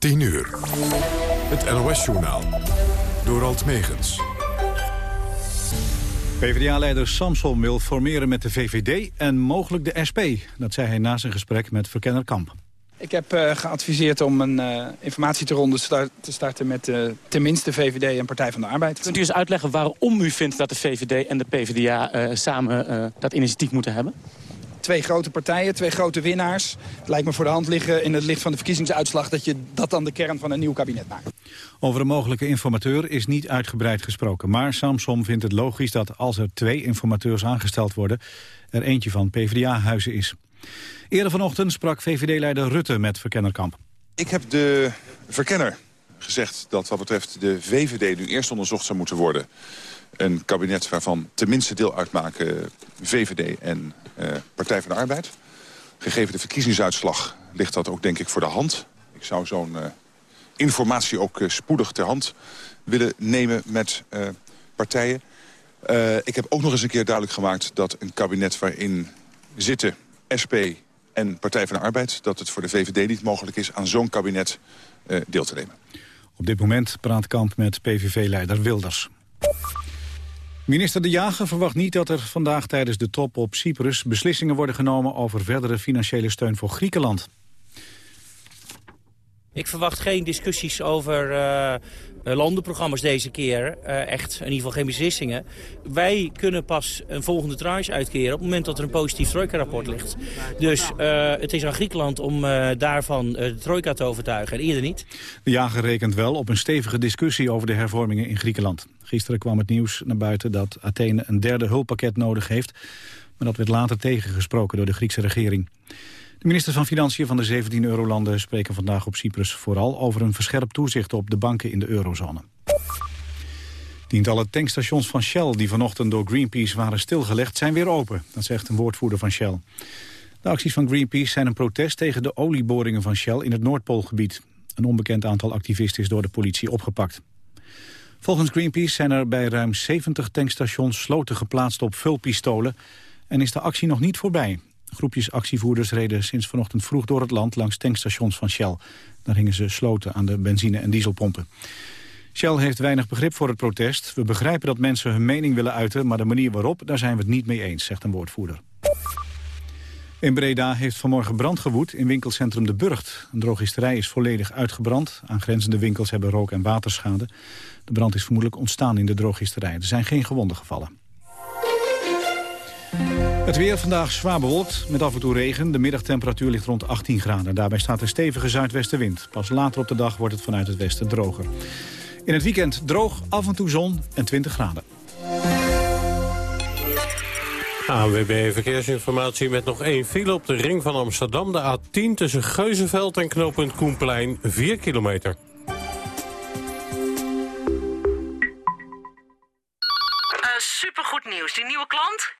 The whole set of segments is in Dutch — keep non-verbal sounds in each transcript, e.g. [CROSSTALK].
10 uur. Het NOS-journaal. Door Alt Megens. PvdA-leider Samson wil formeren met de VVD en mogelijk de SP. Dat zei hij na zijn gesprek met verkenner Kamp. Ik heb uh, geadviseerd om een uh, informatieronde start, te starten met uh, tenminste VVD en Partij van de Arbeid. Kunt u eens uitleggen waarom u vindt dat de VVD en de PvdA samen dat initiatief moeten hebben? Twee grote partijen, twee grote winnaars. Het lijkt me voor de hand liggen in het licht van de verkiezingsuitslag... dat je dat dan de kern van een nieuw kabinet maakt. Over een mogelijke informateur is niet uitgebreid gesproken. Maar Samsom vindt het logisch dat als er twee informateurs aangesteld worden... er eentje van PvdA-huizen is. Eerder vanochtend sprak VVD-leider Rutte met verkennerkamp. Ik heb de verkenner gezegd dat wat betreft de VVD nu eerst onderzocht zou moeten worden. Een kabinet waarvan tenminste deel uitmaken VVD en Partij van de Arbeid. Gegeven de verkiezingsuitslag ligt dat ook denk ik voor de hand. Ik zou zo'n uh, informatie ook uh, spoedig ter hand willen nemen met partijen. ik heb ook nog eens een keer duidelijk gemaakt dat een kabinet waarin zitten SP en Partij van de Arbeid... dat het voor de VVD niet mogelijk is aan zo'n kabinet deel te nemen. Op dit moment praat Kamp met PVV-leider Wilders. Minister De Jager verwacht niet dat er vandaag tijdens de top op Cyprus... beslissingen worden genomen over verdere financiële steun voor Griekenland. Ik verwacht geen discussies over uh, landenprogramma's deze keer. Uh, echt, in ieder geval geen beslissingen. Wij kunnen pas een volgende tranche uitkeren op het moment dat er een positief trojka-rapport ligt. Dus uh, het is aan Griekenland om daarvan de trojka te overtuigen en eerder niet. De jager rekent wel op een stevige discussie over de hervormingen in Griekenland. Gisteren kwam het nieuws naar buiten dat Athene een derde hulppakket nodig heeft. Maar dat werd later tegengesproken door de Griekse regering. De ministers van Financiën van de 17 eurolanden spreken vandaag op Cyprus vooral over een verscherpt toezicht op de banken in de eurozone. Tientallen tankstations van Shell die vanochtend door Greenpeace waren stilgelegd zijn weer open. Dat zegt een woordvoerder van Shell. De acties van Greenpeace zijn een protest tegen de olieboringen van Shell in het Noordpoolgebied. Een onbekend aantal activisten is door de politie opgepakt. Volgens Greenpeace zijn er bij ruim 70 tankstations sloten geplaatst op vulpistolen en is de actie nog niet voorbij. Groepjes actievoerders reden sinds vanochtend vroeg door het land langs tankstations van Shell. Daar hingen ze sloten aan de benzine- en dieselpompen. Shell heeft weinig begrip voor het protest. We begrijpen dat mensen hun mening willen uiten, maar de manier waarop, daar zijn we het niet mee eens, zegt een woordvoerder. In Breda heeft vanmorgen brand gewoed in winkelcentrum De Burgt. Een drogisterij is volledig uitgebrand. Aangrenzende winkels hebben rook- en waterschade. De brand is vermoedelijk ontstaan in de drogisterij. Er zijn geen gewonden gevallen. Het weer vandaag zwaar bewolkt, met af en toe regen. De middagtemperatuur ligt rond 18 graden. Daarbij staat een stevige zuidwestenwind. Pas later op de dag wordt het vanuit het westen droger. In het weekend droog, af en toe zon en 20 graden. ANWB Verkeersinformatie met nog één file op de ring van Amsterdam. De A10 tussen Geuzenveld en knooppunt Koenplein, 4 kilometer. Uh, supergoed nieuws. Die nieuwe klant?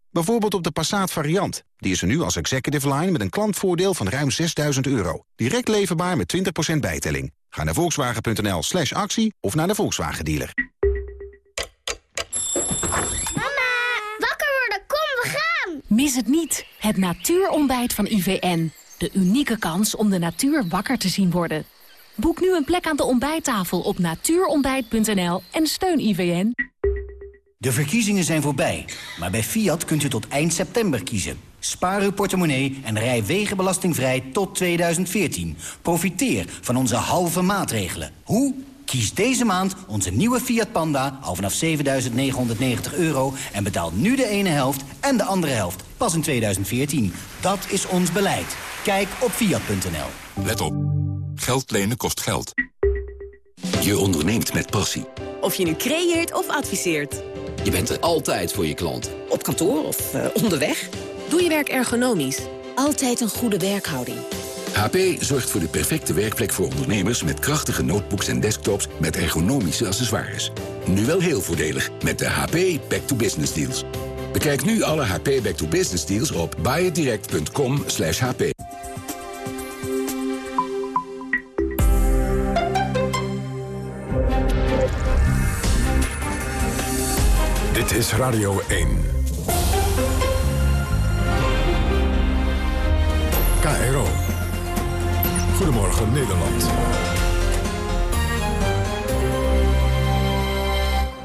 Bijvoorbeeld op de Passat variant. Die is er nu als executive line met een klantvoordeel van ruim 6000 euro. Direct leverbaar met 20% bijtelling. Ga naar volkswagen.nl slash actie of naar de Volkswagen dealer. Mama, wakker worden, kom we gaan! Mis het niet, het natuurontbijt van IVN. De unieke kans om de natuur wakker te zien worden. Boek nu een plek aan de ontbijttafel op natuurontbijt.nl en steun IVN. De verkiezingen zijn voorbij, maar bij Fiat kunt u tot eind september kiezen. Spaar uw portemonnee en rij wegenbelastingvrij tot 2014. Profiteer van onze halve maatregelen. Hoe? Kies deze maand onze nieuwe Fiat Panda al vanaf 7.990 euro... en betaal nu de ene helft en de andere helft pas in 2014. Dat is ons beleid. Kijk op fiat.nl. Let op. Geld lenen kost geld. Je onderneemt met passie. Of je nu creëert of adviseert. Je bent er altijd voor je klant. Op kantoor of uh, onderweg. Doe je werk ergonomisch. Altijd een goede werkhouding. HP zorgt voor de perfecte werkplek voor ondernemers... met krachtige notebooks en desktops met ergonomische accessoires. Nu wel heel voordelig met de HP Back to Business Deals. Bekijk nu alle HP Back to Business deals op buyitdirect.com hp. Dit is Radio 1. KRO. Goedemorgen Nederland.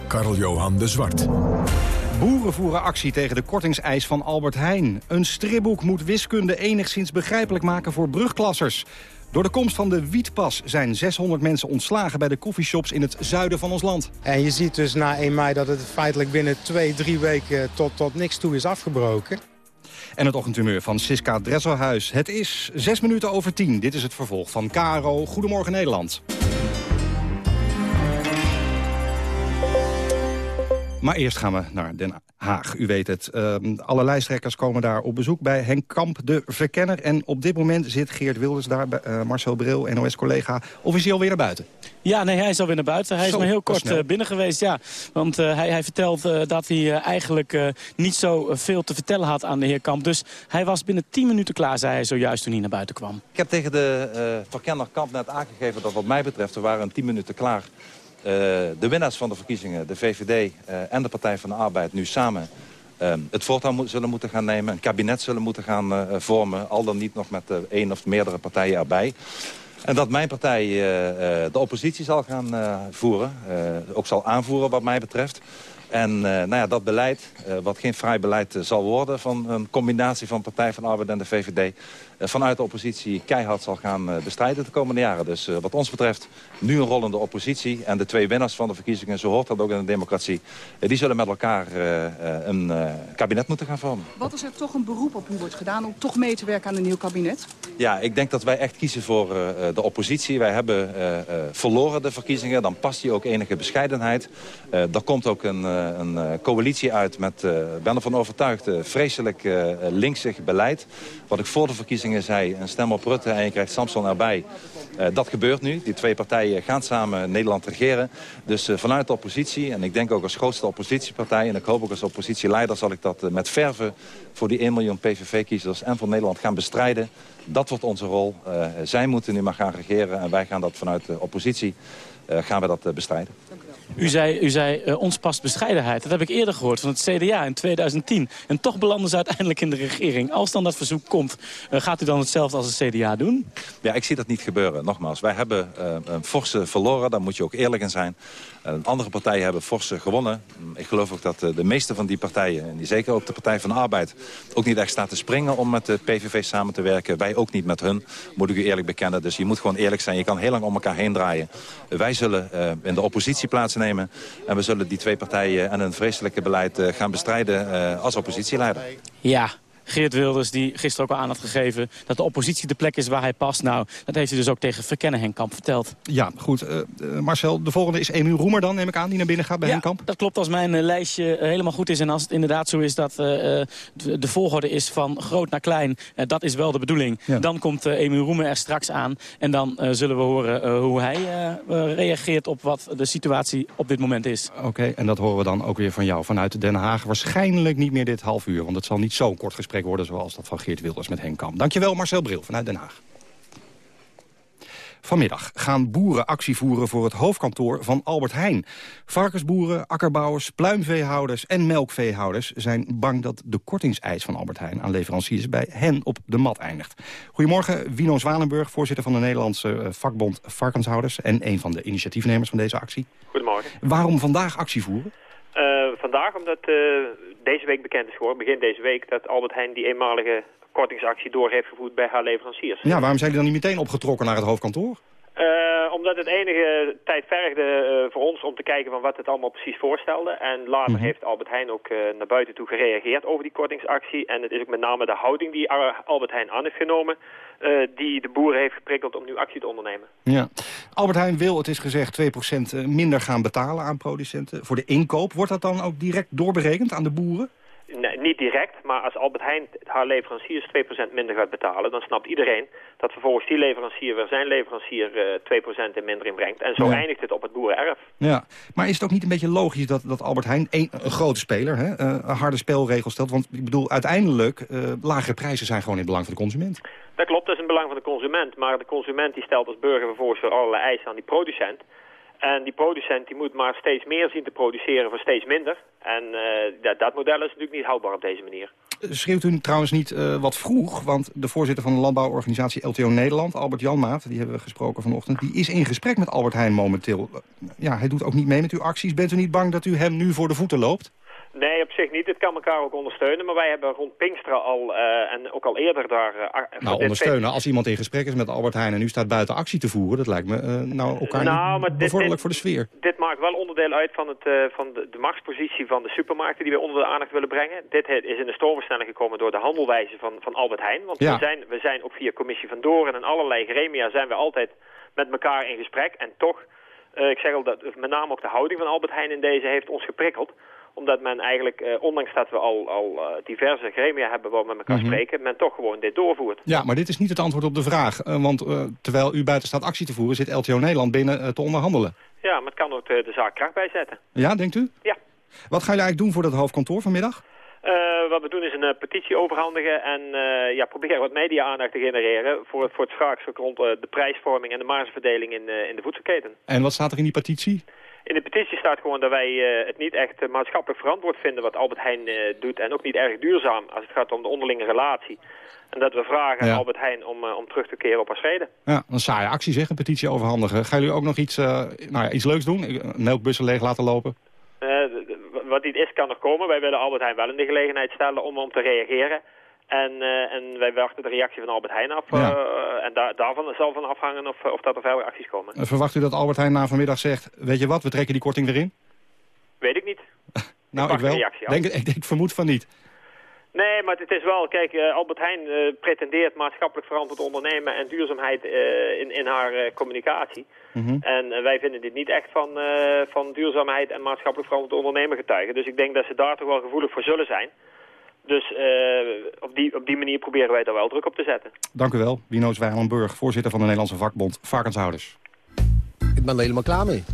Karl-Johan de Zwart. Boeren voeren actie tegen de kortingseis van Albert Heijn. Een stripboek moet wiskunde enigszins begrijpelijk maken voor brugklassers. Door de komst van de wietpas zijn 600 mensen ontslagen bij de koffieshops in het zuiden van ons land. En je ziet dus na 1 mei dat het feitelijk binnen twee, drie weken tot, tot niks toe is afgebroken. En het ochtendhumeur van Siska Dresselhuis. Het is 6 minuten over 10. Dit is het vervolg van Caro. Goedemorgen Nederland. Maar eerst gaan we naar Den Haag, u weet het. Uh, alle lijsttrekkers komen daar op bezoek bij Henk Kamp, de verkenner. En op dit moment zit Geert Wilders daar, uh, Marcel Bril, NOS-collega. Of is hij alweer naar buiten? Ja, nee, hij is alweer naar buiten. Hij is maar heel kort uh, binnen geweest, ja. Want uh, hij, hij vertelt dat hij eigenlijk niet zo veel te vertellen had aan de heer Kamp. Dus hij was binnen 10 minuten klaar, zei hij zojuist toen hij naar buiten kwam. Ik heb tegen de verkenner Kamp net aangegeven dat wat mij betreft... we waren 10 minuten klaar de winnaars van de verkiezingen, de VVD uh, en de Partij van de Arbeid... nu samen uh, het voortouw zullen moeten gaan nemen... een kabinet zullen moeten gaan uh, vormen... al dan niet nog met één of meerdere partijen erbij. En dat mijn partij de oppositie zal gaan voeren. ook zal aanvoeren wat mij betreft. En nou ja, dat beleid, wat geen vrij beleid zal worden... van een combinatie van Partij van de Arbeid en de VVD... vanuit de oppositie keihard zal gaan bestrijden de komende jaren. Dus wat ons betreft nu een rollende oppositie. En de twee winnaars van de verkiezingen, zo hoort dat ook in de democratie... die zullen met elkaar een kabinet moeten gaan vormen. Wat als er toch een beroep op u wordt gedaan om toch mee te werken aan een nieuw kabinet? Ja, ik denk dat wij echt kiezen voor de oppositie. Wij hebben verloren de verkiezingen, dan past die ook enige bescheidenheid. er komt ook een, een coalitie uit met, ben ervan overtuigd, vreselijk linksig beleid. Wat ik voor de verkiezingen zei, een stem op Rutte en je krijgt Samson erbij. dat gebeurt nu. Die twee partijen gaan samen Nederland regeren. Dus uh, vanuit de oppositie, en ik denk ook als grootste oppositiepartij... en ik hoop ook als oppositieleider zal ik dat uh, met verve... voor die 1 miljoen PVV-kiezers en voor Nederland gaan bestrijden. Dat wordt onze rol. Zij moeten nu maar gaan regeren en wij gaan dat vanuit de oppositie gaan we dat bestrijden. U zei, u zei uh, ons past bescheidenheid. Dat heb ik eerder gehoord van het CDA in 2010. En toch belanden ze uiteindelijk in de regering. Als dan dat verzoek komt, uh, gaat u dan hetzelfde als het CDA doen? Ja, ik zie dat niet gebeuren. Nogmaals, wij hebben uh, een forse verloren. Daar moet je ook eerlijk in zijn. Andere partijen hebben forse gewonnen. Ik geloof ook dat de meeste van die partijen, en die zeker ook de Partij van de Arbeid... ook niet echt staat te springen om met de PVV samen te werken. Wij ook niet met hun, moet ik u eerlijk bekennen. Dus je moet gewoon eerlijk zijn. Je kan heel lang om elkaar heen draaien. wij zullen in de oppositie plaatsen nemen. En we zullen die twee partijen en hun vreselijke beleid gaan bestrijden als oppositieleider. Ja, Geert Wilders, die gisteren ook al aan had gegeven... dat de oppositie de plek is waar hij past. Nou, dat heeft hij dus ook tegen Verkennen Henkamp verteld. Ja, goed. Uh, Marcel, de volgende is Emiel Roemer dan, neem ik aan, die naar binnen gaat bij ja, Henkamp? dat klopt als mijn uh, lijstje helemaal goed is. En als het inderdaad zo is dat de, de, volgorde is van groot naar klein... dat is wel de bedoeling. Ja. Dan komt Emiel Roemer er straks aan. En dan zullen we horen hoe hij reageert op wat de situatie op dit moment is. Oké, okay, en dat horen we dan ook weer van jou vanuit Den Haag. Waarschijnlijk niet meer dit half uur, want het zal niet zo'n kort gesprek worden zoals dat van Geert Wilders met Henk Kamp. Dankjewel Marcel Bril vanuit Den Haag. Vanmiddag gaan boeren actie voeren voor het hoofdkantoor van Albert Heijn. Varkensboeren, akkerbouwers, pluimveehouders en melkveehouders zijn bang dat de kortingseis van Albert Heijn aan leveranciers bij hen op de mat eindigt. Goedemorgen, Wino Zwanenburg, voorzitter van de Nederlandse vakbond Varkenshouders en een van de initiatiefnemers van deze actie. Goedemorgen. Waarom vandaag actie voeren? Uh, vandaag omdat uh, deze week bekend is geworden, begin deze week, dat Albert Heijn die eenmalige kortingsactie door heeft gevoerd bij haar leveranciers. Ja, waarom zijn die dan niet meteen opgetrokken naar het hoofdkantoor? Uh, omdat het enige tijd vergde eh, voor ons om te kijken van wat het allemaal precies voorstelde. En later Mhm. heeft Albert Heijn ook eh, naar buiten toe gereageerd over die kortingsactie. En het is ook met name de houding die eh, Albert Heijn aan heeft genomen... eh, die de boeren heeft geprikkeld om nu actie te ondernemen. Ja. Albert Heijn wil, het is gezegd, 2% minder gaan betalen aan producenten. Voor de inkoop, wordt dat dan ook direct doorberekend aan de boeren? Nee, niet direct, maar als Albert Heijn haar leveranciers 2% minder gaat betalen... dan snapt iedereen dat vervolgens die leverancier weer zijn leverancier eh 2% in minder inbrengt. En zo Ja. eindigt het op het boerenerf. Ja, maar is het ook niet een beetje logisch dat, dat Albert Heijn, een, een grote speler, hè, eh, een harde spelregel stelt? Want ik bedoel, uiteindelijk, eh, lagere prijzen zijn gewoon in het belang van de consument. Dat klopt, dat is in belang van de consument. Maar de consument die stelt als burger vervolgens weer allerlei eisen aan die producent. En die producent die moet maar steeds meer zien te produceren voor steeds minder. En eh, dat, dat model is natuurlijk niet houdbaar op deze manier. Schreeuwt u trouwens niet eh, wat vroeg, want de voorzitter van de landbouworganisatie LTO Nederland, Albert Janmaat, die hebben we gesproken vanochtend, die is in gesprek met Albert Heijn momenteel. Ja, hij doet ook niet mee met uw acties. Bent u niet bang dat u hem nu voor de voeten loopt? Nee, op zich niet. Het kan elkaar ook ondersteunen. Maar wij hebben rond Pinksteren al, eh, en ook al eerder daar... ar- voor Nou, ondersteunen. Als iemand in gesprek is met Albert Heijn en nu staat buiten actie te voeren, dat lijkt me eh, nou elkaar Nou, niet bevorderlijk dit- voor de sfeer. Dit maakt wel onderdeel uit van, het, van de, de machtspositie van de supermarkten die we onder de aandacht willen brengen. Dit is in de stormversnelling gekomen door de handelwijze van, van Albert Heijn. Want Ja. we, zijn, we zijn ook via commissie van Doren en allerlei gremia zijn we altijd met elkaar in gesprek. En toch, ik zeg al dat met name ook de houding van Albert Heijn in deze heeft ons geprikkeld omdat men eigenlijk, eh, ondanks dat we al, al eh, diverse gremia hebben waar we met elkaar Mhm. spreken, men toch gewoon dit doorvoert. Ja, maar dit is niet het antwoord op de vraag. eh, want terwijl u buiten staat actie te voeren, zit LTO Nederland binnen te onderhandelen. Ja, maar het kan ook de, zaak kracht bijzetten. Ja, denkt u? Ja. Wat gaan jullie eigenlijk doen voor dat hoofdkantoor vanmiddag? Wat we doen is een petitie overhandigen en ja, proberen wat media-aandacht te genereren voor het, voor het rond de prijsvorming en de margeverdeling in, in de voedselketen. En wat staat er in die petitie? In de petitie staat gewoon dat wij eh, het niet echt eh, maatschappelijk verantwoord vinden wat Albert Heijn eh, doet en ook niet erg duurzaam als het gaat om de onderlinge relatie. En dat we vragen Ja. aan Albert Heijn om, om terug te keren op haar schreden. Ja, een saaie actie zeg, een petitie overhandigen. Gaan jullie ook nog iets, nou ja, iets leuks doen? Melkbussen leeg laten lopen? Wat niet is, kan nog komen. Wij willen Albert Heijn wel in de gelegenheid stellen om, om te reageren. En, eh, en wij wachten de reactie van Albert Heijn af. Ja. eh, en daar daarvan zal van afhangen of, of dat er verder acties komen. Verwacht u dat Albert Heijn na vanmiddag zegt... weet je wat, we trekken die korting weer in? Weet ik niet. [LAUGHS] Nou, ik wel. Denk, ik, ik vermoed van niet. Nee, maar het is wel, kijk, eh, Albert Heijn pretendeert maatschappelijk verantwoord ondernemen en duurzaamheid in, in haar communicatie. Mhm. En wij vinden dit niet echt van, van duurzaamheid en maatschappelijk verantwoord ondernemen getuigen. Dus ik denk dat ze daar toch wel gevoelig voor zullen zijn. Dus eh, op, die, op die manier proberen wij daar wel druk op te zetten. Dank u wel, Winoos Wijnlandburg, voorzitter van de Nederlandse vakbond Varkenshouders. Ik ben er helemaal klaar mee.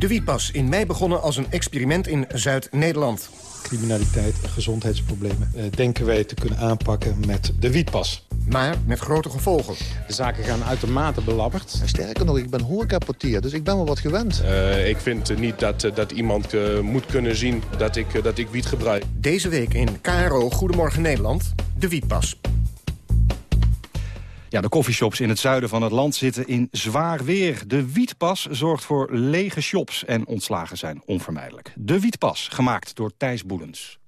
De Wietpas, in mei begonnen als een experiment in Zuid-Nederland. criminaliteit en gezondheidsproblemen eh, denken wij te kunnen aanpakken met de wietpas. Maar met grote gevolgen. De zaken gaan uitermate belabberd. Sterker nog, ik ben horecaportier, dus ik ben wel wat gewend. Eh, ik vind eh, niet dat, dat iemand moet kunnen zien dat ik, dat ik wiet gebruik. Deze week in KRO Goedemorgen Nederland, de Wietpas. Ja, de koffieshops in het zuiden van het land zitten in zwaar weer. De wietpas zorgt voor lege shops en ontslagen zijn onvermijdelijk. De wietpas, gemaakt door Thijs Boelens.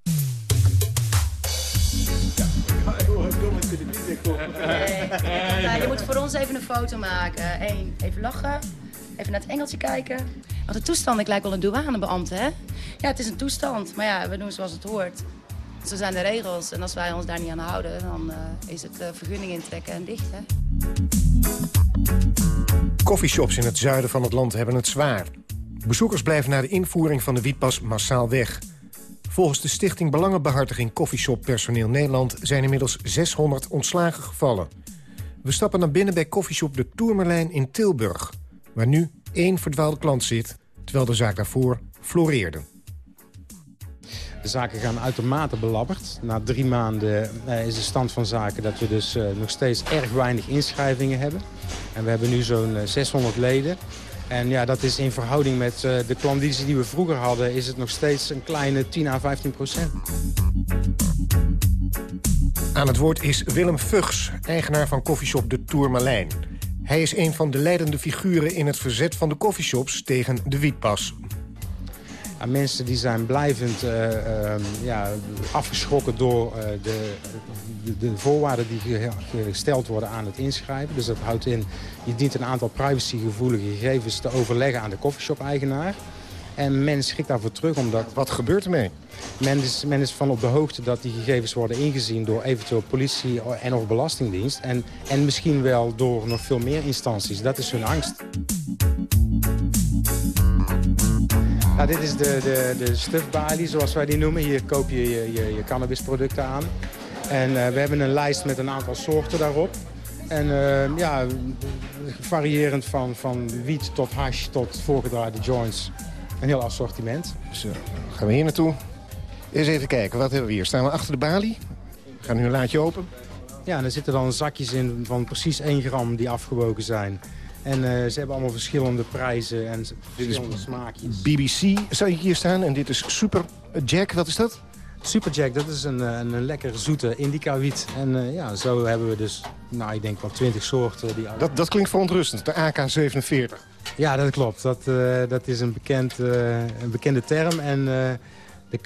Je moet voor ons even een foto maken. Eén, even lachen. Even naar het engeltje kijken. Want de toestand, ik lijk wel een douanebeambte, hè? Ja, het is een toestand. Maar ja, we doen zoals het hoort. Zo zijn de regels. En als wij ons daar niet aan houden, dan eh, is het eh, vergunning intrekken en dicht, hè? Coffeeshops in het zuiden van het land hebben het zwaar. Bezoekers blijven na de invoering van de wietpas massaal weg. Volgens de stichting Belangenbehartiging Coffeeshop Personeel Nederland... zijn inmiddels 600 ontslagen gevallen. We stappen naar binnen bij coffeeshop De Tourmerlijn in Tilburg... waar nu één verdwaalde klant zit, terwijl de zaak daarvoor floreerde. De zaken gaan uitermate belabberd. Na drie maanden eh, is de stand van zaken dat we dus eh, nog steeds erg weinig inschrijvingen hebben. En we hebben nu zo'n eh, 600 leden. En ja, dat is in verhouding met eh, de klandizie die we vroeger hadden... is het nog steeds een kleine 10 à 15 procent. Aan het woord is Willem Vugs, eigenaar van coffeeshop De Tourmalijn. Hij is een van de leidende figuren in het verzet van de coffeeshops tegen de wietpas. Mensen die zijn blijvend uh, ja, afgeschrokken door uh, de, de, de, voorwaarden die gesteld worden aan het inschrijven. Dus dat houdt in, je dient een aantal privacygevoelige gegevens te overleggen aan de coffeeshop-eigenaar. En men schikt daarvoor terug omdat... Wat gebeurt ermee? Men is, men is van op de hoogte dat die gegevens worden ingezien door eventueel politie en of belastingdienst. En, en misschien wel door nog veel meer instanties. Dat is hun angst. Nou, dit is de, de, de stufbalie, zoals wij die noemen. Hier koop je je, je, je cannabisproducten aan. En uh, we hebben een lijst met een aantal soorten daarop. En uh, ja, variërend van, van wiet tot hash tot voorgedraaide joints. Een heel assortiment. Zo, gaan we hier naartoe. Eens even kijken, wat hebben we hier? Staan we achter de balie? We gaan nu een laadje open. Ja, en er zitten dan zakjes in van precies 1 gram die afgewogen zijn. En uh, ze hebben allemaal verschillende prijzen en verschillende smaakjes. BBC zou je hier staan en dit is Super Jack, wat is dat? Super Jack, dat is een, een, een lekker zoete indica wiet. En uh, ja, zo hebben we dus, nou ik denk wel 20 soorten. Die... Dat, dat klinkt verontrustend, de AK-47. Ja, dat klopt. Dat, uh, dat is een, bekend, een bekende term. En de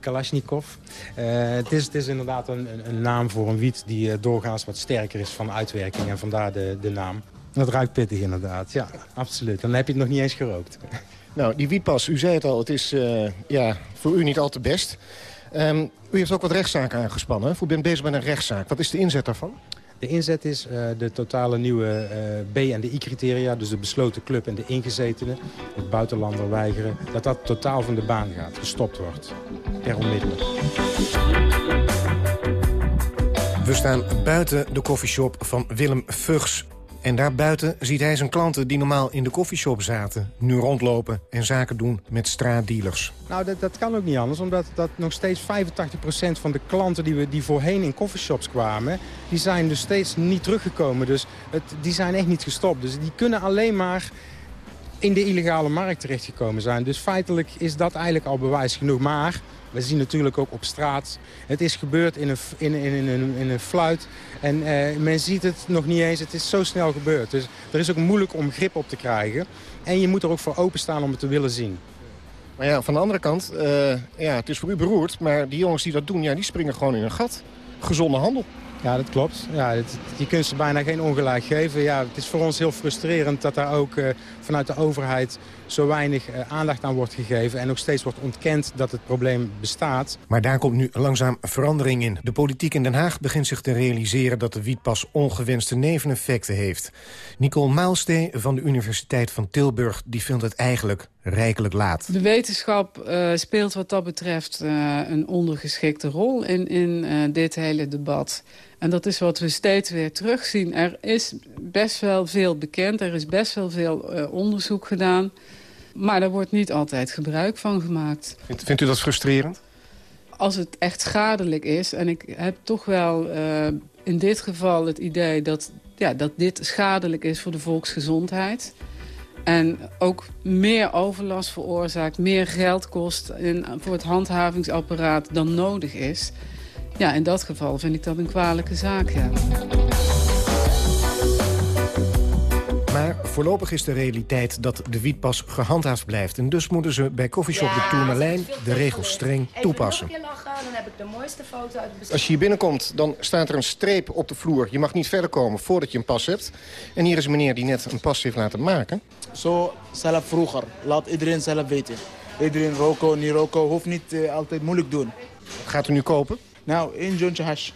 Kalashnikov. het, is, het is inderdaad een, een, naam voor een wiet die doorgaans wat sterker is van uitwerking. En vandaar de, de naam. Dat ruikt pittig inderdaad, ja, absoluut. Dan heb je het nog niet eens gerookt. [LAUGHS] Nou, die wietpas, u zei het al, het is uh, ja, voor u niet al te best. Um, u heeft ook wat rechtszaken aangespannen. U bent bezig met een rechtszaak. Wat is de inzet daarvan? De inzet is uh, de totale nieuwe uh, B- en de I-criteria, dus de besloten club en de ingezetenen, het buitenlander weigeren, dat dat totaal van de baan gaat, gestopt wordt, per onmiddellijk. We staan buiten de koffieshop van Willem Vugs. En daarbuiten ziet hij zijn klanten die normaal in de koffieshop zaten... nu rondlopen en zaken doen met straatdealers. Nou, dat, dat kan ook niet anders, omdat dat nog steeds 85% van de klanten... Die, we, die voorheen in koffieshops kwamen, die zijn dus steeds niet teruggekomen. Dus het, die zijn echt niet gestopt. Dus die kunnen alleen maar in de illegale markt terechtgekomen zijn. Dus feitelijk is dat eigenlijk al bewijs genoeg. Maar we zien natuurlijk ook op straat. Het is gebeurd in een, in, in, in, in een fluit. En uh, men ziet het nog niet eens. Het is zo snel gebeurd. Dus er is ook moeilijk om grip op te krijgen. En je moet er ook voor openstaan om het te willen zien. Maar ja, van de andere kant, uh, ja, het is voor u beroerd. Maar die jongens die dat doen, ja, die springen gewoon in een gat. Gezonde handel. Ja, dat klopt. Ja, het, je kunt ze bijna geen ongelijk geven. Ja, het is voor ons heel frustrerend dat daar ook uh, vanuit de overheid zo weinig uh, aandacht aan wordt gegeven... en nog steeds wordt ontkend dat het probleem bestaat. Maar daar komt nu langzaam verandering in. De politiek in Den Haag begint zich te realiseren... dat de wietpas ongewenste neveneffecten heeft. Nicole Maalstee van de Universiteit van Tilburg die vindt het eigenlijk rijkelijk laat. De wetenschap uh, speelt wat dat betreft uh, een ondergeschikte rol in, in uh, dit hele debat. En dat is wat we steeds weer terugzien. Er is best wel veel bekend, er is best wel veel onderzoek gedaan. Maar daar wordt niet altijd gebruik van gemaakt. Vindt, vindt u dat frustrerend? Als het echt schadelijk is, en ik heb toch wel in dit geval het idee dat, ja, dat dit schadelijk is voor de volksgezondheid... En ook meer overlast veroorzaakt, meer geld kost in, voor het handhavingsapparaat dan nodig is. Ja, in dat geval vind ik dat een kwalijke zaak, ja. Maar voorlopig is de realiteit dat de wietpas gehandhaafd blijft. En dus moeten ze bij Coffeeshop ja, de Tourmalijn de regels streng toepassen. Even lachen, dan heb ik de mooiste foto uit de Als je hier binnenkomt, dan staat er een streep op de vloer. Je mag niet verder komen voordat je een pas hebt. En hier is een meneer die net een pas heeft laten maken. Zo zelf vroeger. Laat iedereen zelf weten. Iedereen roken, niet roken, hoeft niet uh, altijd moeilijk doen. Wat gaat u nu kopen? Nou, één jointje hash.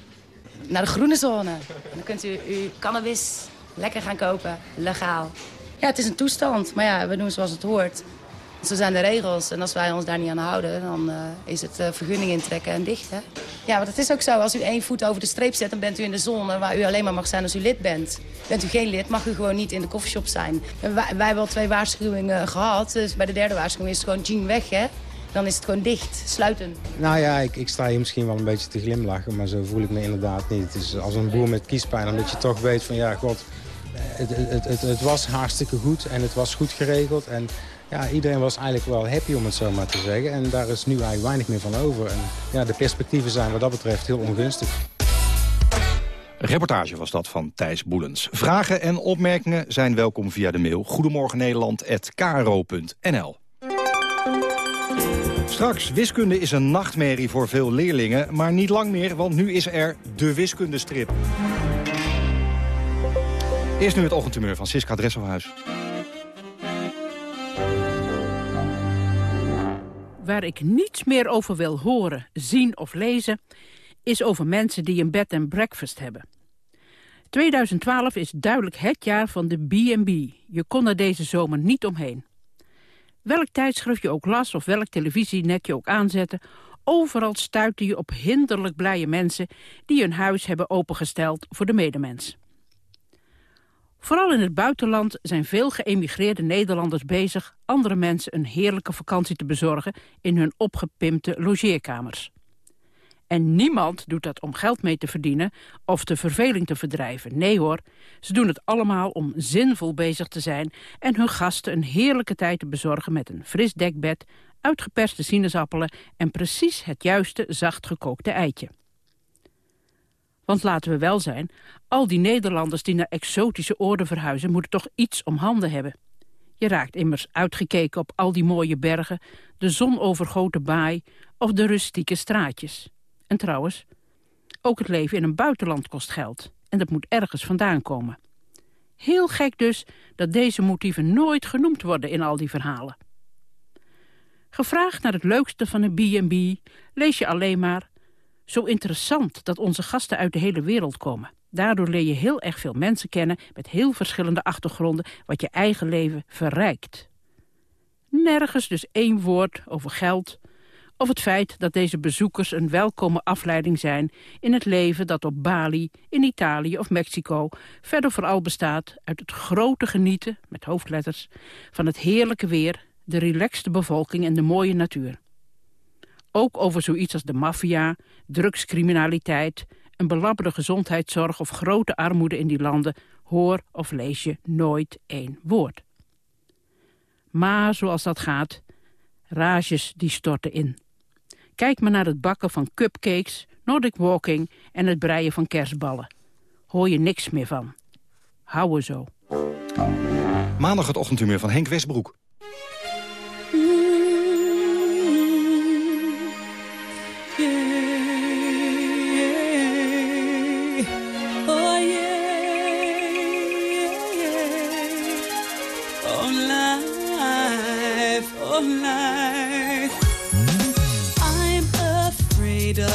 Naar de groene zone. Dan kunt u uw cannabis lekker gaan kopen, legaal. Ja, het is een toestand, maar ja, we doen zoals het hoort. Zo zijn de regels en als wij ons daar niet aan houden... dan uh, is het uh, vergunning intrekken en dicht? Ja, want het is ook zo, als u één voet over de streep zet... dan bent u in de zone waar u alleen maar mag zijn als u lid bent. Bent u geen lid, mag u gewoon niet in de koffieshop zijn. Wij, wij hebben al twee waarschuwingen gehad, dus bij de derde waarschuwing is het gewoon jean weg, hè? Dan is het gewoon dicht, sluiten. Nou ja, ik, ik sta hier misschien wel een beetje te glimlachen... maar zo voel ik me inderdaad niet. Het is als een boer met kiespijn, omdat je toch weet van... ja, god, het, het, het, het, was hartstikke goed en het was goed geregeld. En ja, iedereen was eigenlijk wel happy om het zo maar te zeggen. En daar is nu eigenlijk weinig meer van over. En ja, de perspectieven zijn wat dat betreft heel ongunstig. Reportage was dat van Thijs Boelens. Vragen en opmerkingen zijn welkom via de mail goedemorgen Straks, wiskunde is een nachtmerrie voor veel leerlingen, maar niet lang meer, want nu is er de wiskundestrip. Eerst nu het ochtendtumeur van Siska Dresselhuis. Waar ik niets meer over wil horen, zien of lezen... is over mensen die een bed and breakfast hebben. 2012 is duidelijk het jaar van de B&B. Je kon er deze zomer niet omheen. Welk tijdschrift je ook las of welk televisienet je ook aanzette... overal stuitte je op hinderlijk blije mensen... die hun huis hebben opengesteld voor de medemens. Vooral in het buitenland zijn veel geëmigreerde Nederlanders bezig... andere mensen een heerlijke vakantie te bezorgen... in hun opgepimpte logeerkamers. En niemand doet dat om geld mee te verdienen of de verveling te verdrijven. Nee hoor, ze doen het allemaal om zinvol bezig te zijn... en hun gasten een heerlijke tijd te bezorgen met een fris dekbed... uitgeperste sinaasappelen en precies het juiste zacht gekookte eitje. Want laten we wel zijn, al die Nederlanders die naar exotische oorden verhuizen... moeten toch iets om handen hebben. Je raakt immers uitgekeken op al die mooie bergen... de zonovergoten baai of de rustieke straatjes. En trouwens, ook het leven in een buitenland kost geld. En dat moet ergens vandaan komen. Heel gek dus dat deze motieven nooit genoemd worden in al die verhalen. Gevraagd naar het leukste van een B&B lees je alleen maar... Zo interessant dat onze gasten uit de hele wereld komen. Daardoor leer je heel erg veel mensen kennen met heel verschillende achtergronden... wat je eigen leven verrijkt. Nergens dus één woord over geld, of het feit dat deze bezoekers een welkome afleiding zijn in het leven dat op Bali, in Italië of Mexico verder vooral bestaat uit het grote genieten, met hoofdletters, van het heerlijke weer, de relaxte bevolking en de mooie natuur. Ook over zoiets als de maffia, drugscriminaliteit, een belabberde gezondheidszorg of grote armoede in die landen hoor of lees je nooit één woord. Maar zoals dat gaat, rages die storten in. Kijk maar naar het bakken van cupcakes, Nordic walking en het breien van kerstballen. Hoor je niks meer van. Houden zo. Maandag het ochtendhumeur van Henk Westbroek.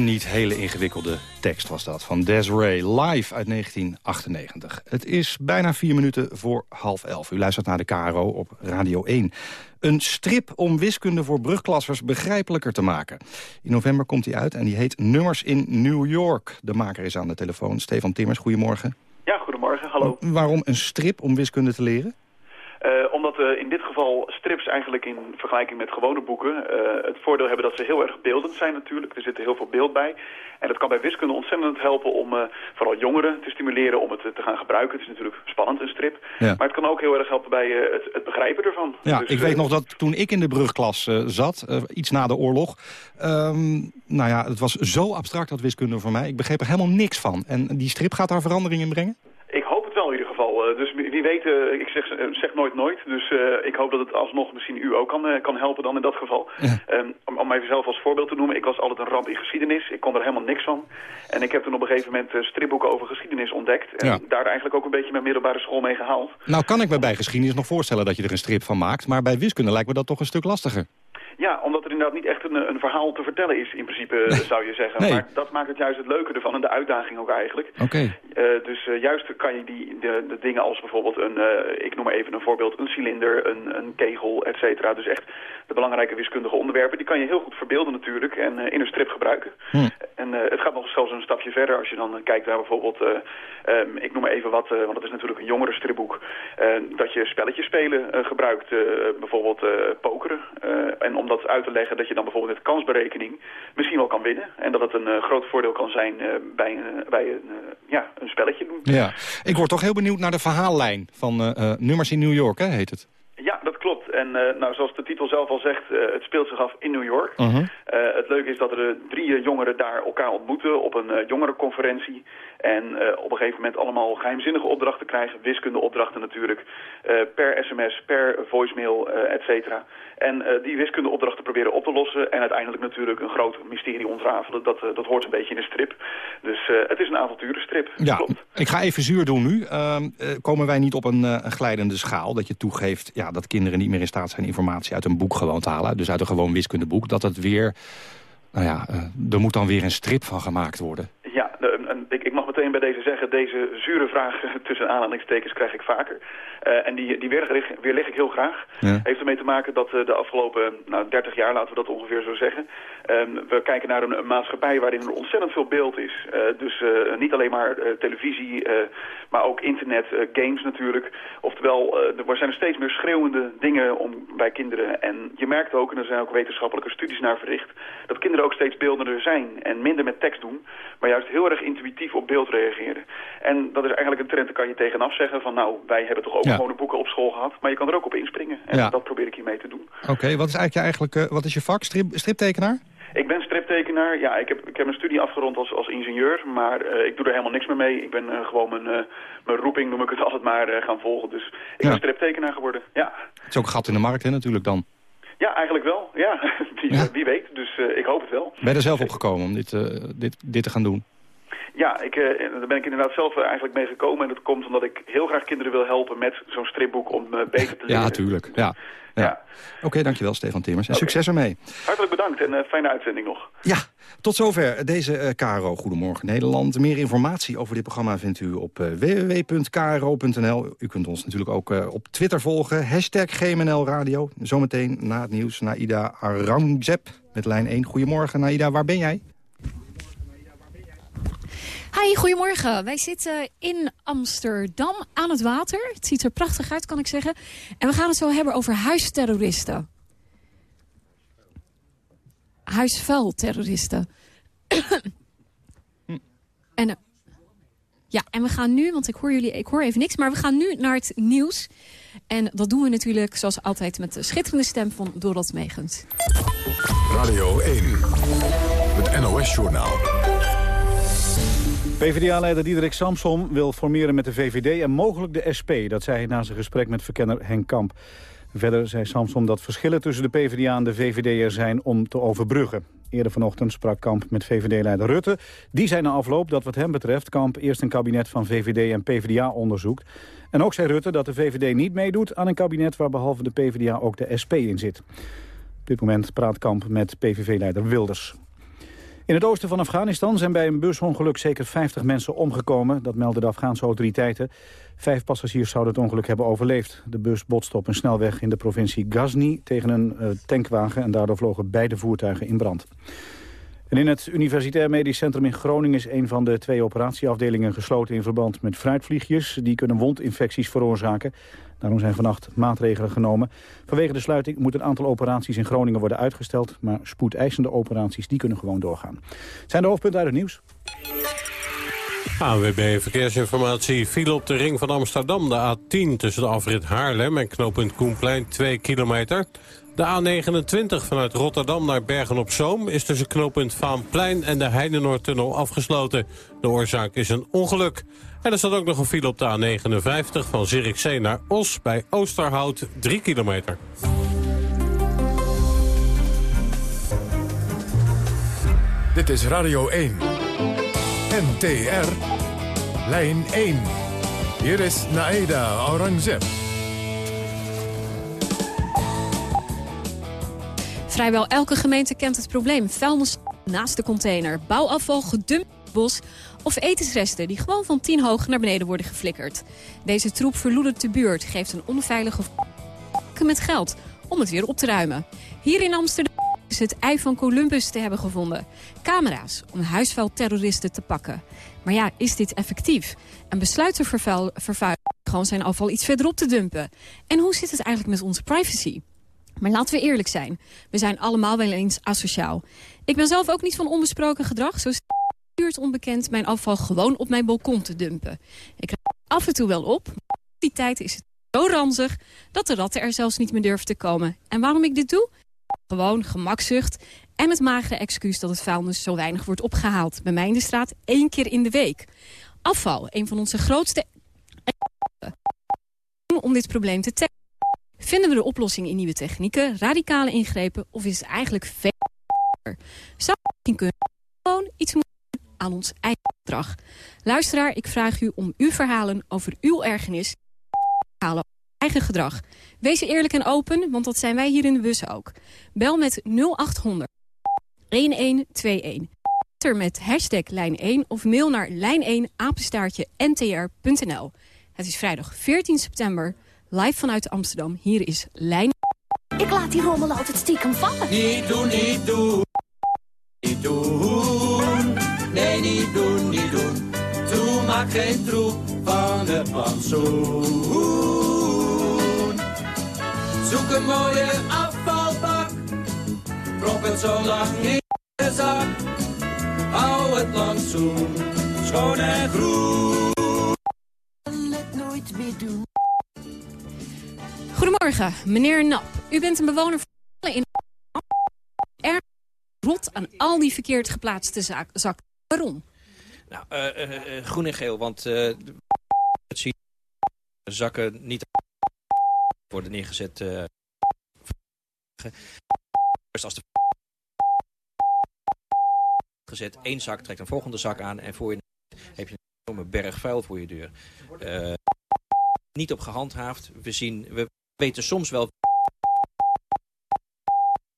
Een niet hele ingewikkelde tekst was dat, van Desiree, live uit 1998. Het is bijna vier minuten voor half elf. U luistert naar de KRO op Radio 1. Een strip om wiskunde voor brugklassers begrijpelijker te maken. In november komt hij uit en die heet Nummers in New York. De maker is aan de telefoon, Stefan Timmers, goedemorgen. Ja, goedemorgen, hallo. Waarom een strip om wiskunde te leren? Omdat we in dit geval strips eigenlijk in vergelijking met gewone boeken uh, het voordeel hebben dat ze heel erg beeldend zijn natuurlijk. Er zit heel veel beeld bij. En dat kan bij wiskunde ontzettend helpen om uh, vooral jongeren te stimuleren om het te gaan gebruiken. Het is natuurlijk spannend, een strip. Ja. Maar het kan ook heel erg helpen bij het, het, begrijpen ervan. Ja, dus, ik weet nog dat toen ik in de brugklas zat, iets na de oorlog... Um, nou ja, het was zo abstract dat wiskunde voor mij. Ik begreep er helemaal niks van. En die strip gaat daar verandering in brengen? Ik hoop het wel in ieder geval. Dus wie weet, uh, ik zeg, zeg, nooit nooit. Dus ik hoop dat het alsnog misschien u ook kan, kan helpen dan in dat geval. Ja. Um, om, om mij zelf als voorbeeld te noemen. Ik was altijd een ramp in geschiedenis. Ik kon er helemaal niks van. En ik heb toen op een gegeven moment stripboeken over geschiedenis ontdekt. En ja. daar eigenlijk ook een beetje mijn middelbare school mee gehaald. Nou kan ik me bij geschiedenis nog voorstellen dat je er een strip van maakt. Maar bij wiskunde lijkt me dat toch een stuk lastiger. Ja, omdat er inderdaad niet echt een, een verhaal te vertellen is, in principe, nee. zou je zeggen. Nee. Maar dat maakt het juist het leuke ervan en de uitdaging ook eigenlijk. Oké. Okay. Uh, dus uh, juist kan je die, de, de dingen als bijvoorbeeld een, uh, ik noem maar even een voorbeeld, een cilinder, een, een kegel, et cetera. Dus echt de belangrijke wiskundige onderwerpen, die kan je heel goed verbeelden natuurlijk en in een strip gebruiken. Hm. En het gaat nog zelfs een stapje verder als je dan kijkt naar bijvoorbeeld, um, ik noem maar even wat, want het is natuurlijk een jongere stripboek, dat je spelletjes spelen gebruikt, bijvoorbeeld pokeren. en om dat uit te leggen dat je dan bijvoorbeeld met kansberekening misschien wel kan winnen. En dat het een uh, groot voordeel kan zijn uh, bij, uh, bij een, ja, een spelletje doen. Ja, ik word toch heel benieuwd naar de verhaallijn van Nummers in New York, hè, heet het? Ja, dat klopt. En uh, nou, zoals de titel zelf al zegt, uh, het speelt zich af in New York. Uh -huh. uh, het leuke is dat er drie jongeren daar elkaar ontmoeten op een jongerenconferentie. En op een gegeven moment allemaal geheimzinnige opdrachten krijgen, wiskundeopdrachten natuurlijk, per sms, per voicemail, et cetera. En die wiskundeopdrachten proberen op te lossen en uiteindelijk natuurlijk een groot mysterie ontrafelen. Dat, dat hoort een beetje in een strip. Dus het is een avonturenstrip. Ja, klopt. ik ga even zuur doen nu. Ehm, komen wij niet op een, een glijdende schaal dat je toegeeft ja, dat kinderen niet meer in staat zijn informatie uit een boek gewoon te halen. Dus uit een gewoon wiskundeboek. Dat het weer, nou ja, uh, er moet dan weer een strip van gemaakt worden. Ja, de, ik, ik mag meteen bij deze zeggen, deze zure vraag [LAUGHS] tussen aanhalingstekens krijg ik vaker. Uh, en die, die weerleg, weerleg ik heel graag. Ja. Heeft ermee te maken dat uh, de afgelopen nou, 30 jaar, laten we dat ongeveer zo zeggen... Um, we kijken naar een, een, maatschappij waarin er ontzettend veel beeld is. Uh, dus niet alleen maar televisie, maar ook internet, games natuurlijk. Oftewel, er zijn er steeds meer schreeuwende dingen om, bij kinderen. En je merkt ook, en er zijn ook wetenschappelijke studies naar verricht... dat kinderen ook steeds beeldender zijn en minder met tekst doen... maar juist heel erg intuïtief op beeld reageren. En dat is eigenlijk een trend, daar kan je tegenaf zeggen van... nou, wij hebben toch ook Ja. gewone boeken op school gehad, maar je kan er ook op inspringen. En Ja. dat probeer ik hiermee te doen. Oké, wat is eigenlijk je, eigenlijk, uh, wat is je vak? Strip, striptekenaar? Ik ben striptekenaar. Ja, ik heb, ik heb mijn studie afgerond als, als ingenieur, maar uh, ik doe er helemaal niks meer mee. Ik ben uh, gewoon mijn, uh, mijn roeping, noem ik het [LAUGHS] altijd maar, gaan volgen. Dus ik Ja. ben striptekenaar geworden, ja. Het is ook een gat in de markt, hè, natuurlijk dan. Ja, eigenlijk wel. Ja, [LAUGHS] wie, wie weet. Dus ik hoop het wel. Ben je er zelf op gekomen om dit, dit, dit te gaan doen? Ja, ik, uh, daar ben ik inderdaad zelf uh, eigenlijk mee gekomen. En dat komt omdat ik heel graag kinderen wil helpen met zo'n stripboek om uh, beter te leren. Ja, tuurlijk. Ja. ja. ja. Oké, okay, dankjewel Stefan Timmers. En okay. succes ermee. Hartelijk bedankt en fijne uitzending nog. Ja, tot zover deze KRO Goedemorgen Nederland. Meer informatie over dit programma vindt u op www.kro.nl. U kunt ons natuurlijk ook op Twitter volgen. Hashtag GMNL Radio. Zometeen na het nieuws Naida Arangjep met lijn 1. Goedemorgen Naida, waar ben jij? Hi, goedemorgen. Wij zitten in Amsterdam aan het water. Het ziet er prachtig uit, kan ik zeggen. En we gaan het zo hebben over huisterroristen. Huisvuilterroristen. [COUGHS] en, ja, en we gaan nu, want ik hoor jullie, ik hoor even niks... maar we gaan nu naar het nieuws. En dat doen we natuurlijk, zoals altijd, met de schitterende stem van Dorot Megens. Radio 1, het NOS-journaal. PvdA-leider Diederik Samsom wil formeren met de VVD en mogelijk de SP. Dat zei hij na zijn gesprek met verkenner Henk Kamp. Verder zei Samsom dat verschillen tussen de PvdA en de VVD er zijn om te overbruggen. Eerder vanochtend sprak Kamp met VVD-leider Rutte. Die zei na afloop dat wat hem betreft Kamp eerst een kabinet van VVD en PvdA onderzoekt. En ook zei Rutte dat de VVD niet meedoet aan een kabinet waar behalve de PvdA ook de SP in zit. Op dit moment praat Kamp met PVV-leider Wilders. In het oosten van Afghanistan zijn bij een busongeluk zeker 50 mensen omgekomen. Dat melden de Afghaanse autoriteiten. Vijf passagiers zouden het ongeluk hebben overleefd. De bus botste op een snelweg in de provincie Ghazni tegen een uh, tankwagen... en daardoor vlogen beide voertuigen in brand. En in het Universitair Medisch Centrum in Groningen is een van de twee operatieafdelingen gesloten in verband met fruitvliegjes. Die kunnen wondinfecties veroorzaken. Daarom zijn vannacht maatregelen genomen. Vanwege de sluiting moet een aantal operaties in Groningen worden uitgesteld. Maar spoedeisende operaties die kunnen gewoon doorgaan. Zijn de hoofdpunten uit het nieuws? AWB Verkeersinformatie viel op de ring van Amsterdam, de A10... tussen de afrit Haarlem en knooppunt Koenplein, 2 kilometer. De A29 vanuit Rotterdam naar Bergen-op-Zoom... is tussen knooppunt Vaanplein en de Heinenoordtunnel afgesloten. De oorzaak is een ongeluk. En er staat ook nog een file op de A59 van Zierikzee naar Os... bij Oosterhout, 3 kilometer. Dit is Radio 1. NTR. Lijn 1. Hier is Naeda Aurangzeb. Vrijwel elke gemeente kent het probleem. Vuilnis naast de container, bouwafval gedumpt bos of etensresten die gewoon van tien hoog naar beneden worden geflikkerd. Deze troep verloedert de buurt, geeft een onveilige met geld om het weer op te ruimen. Hier in Amsterdam is het ei van Columbus te hebben gevonden. Camera's om huisvuilterroristen te pakken. Maar ja, is dit effectief? En besluit de gewoon zijn afval iets verderop te dumpen? En hoe zit het eigenlijk met onze privacy? Maar laten we eerlijk zijn. We zijn allemaal wel eens asociaal. Ik ben zelf ook niet van onbesproken gedrag. Zo stuurt onbekend mijn afval gewoon op mijn balkon te dumpen. Ik krijg af en toe wel op. Die tijd is het zo ranzig dat de ratten er zelfs niet meer durven te komen. En waarom ik dit doe? Gewoon gemakzucht en het magere excuus dat het vuilnis zo weinig wordt opgehaald. Bij mij in de straat één keer in de week. Afval, een van onze grootste... om dit probleem te tackelen. Vinden we de oplossing in nieuwe technieken, radicale ingrepen... of is het eigenlijk veel Zou misschien kunnen gewoon iets moeten aan ons eigen gedrag? Luisteraar, ik vraag u om uw verhalen over uw ergernis... verhalen over eigen gedrag. Wees eerlijk en open, want dat zijn wij hier in de bus ook. Bel met 0800 1121. Twitter met hashtag lijn 1 of mail naar lijn1 apenstaartje ntr.nl. Het is vrijdag 14 september... Live vanuit Amsterdam. Hier is Lijn. Ik laat die rommel altijd stiekem vallen. Niet doen, niet doen. Niet doen. Nee, niet doen, niet doen. Doe maak geen troep van de plantsoen. Zoek een mooie afvalbak. Prop het zo lang in de zak. Hou het plantsoen schoon en groen. Het nooit meer doen. Goedemorgen, meneer Nap. U bent een bewoner van in er rot aan al die verkeerd geplaatste zakken. Waarom? Nou, uh, uh, groen en geel, want het ziet zakken niet worden neergezet. als de gezet, één zak trekt een volgende zak aan en voor je heb je een enorme berg vuil voor je deur. niet op gehandhaafd. We zien, we weten soms wel...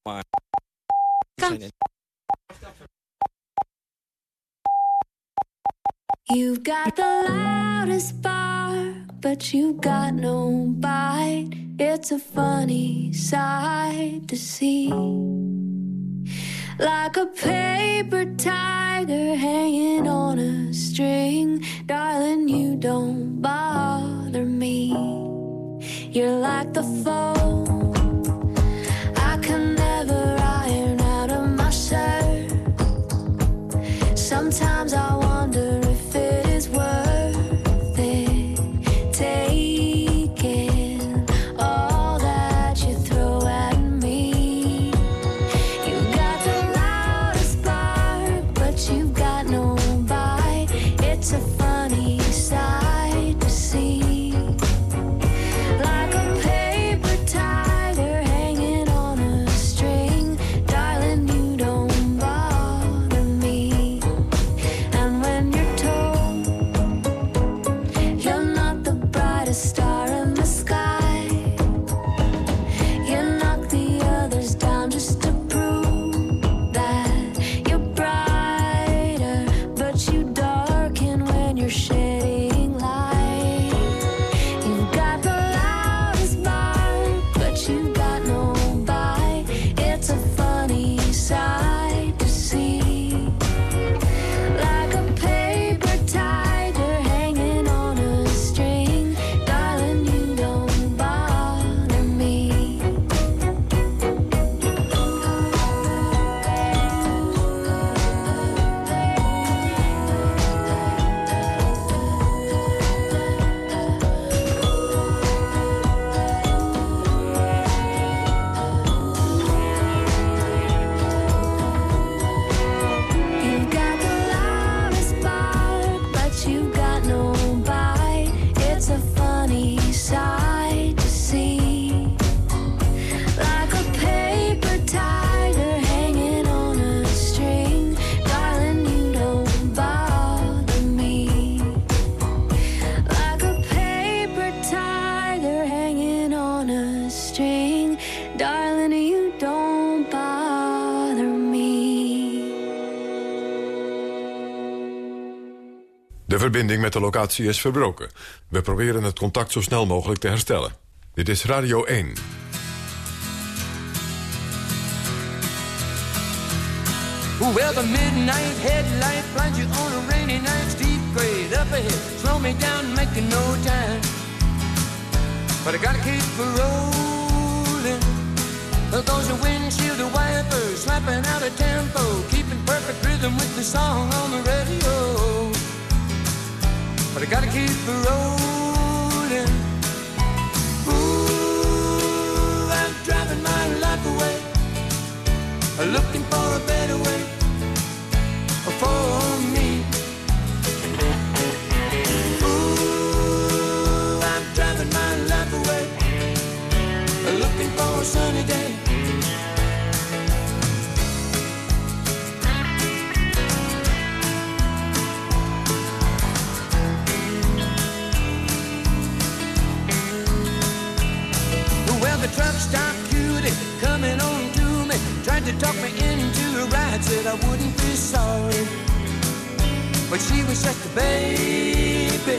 Maar... You've got the loudest bar, but you got no bite. It's a funny sight to see. Like a paper tiger hanging on a string. Darling, you don't bother me. You're like the foam. Met de locatie is verbroken. We proberen het contact zo snel mogelijk te herstellen. Dit is Radio 1. Well, the midnight headlight blinds you on a rainy night. Steep grade up ahead, slow me down, making no time. But I gotta keep rolling. Those are windshield wipers slapping out a tempo, keeping perfect rhythm with the song on the radio. But I gotta keep rolling. Ooh, I'm driving my life away, looking for a better way for me. Ooh, I'm driving my life away, looking for a sunny day. Said I wouldn't be sorry. But she was just a baby.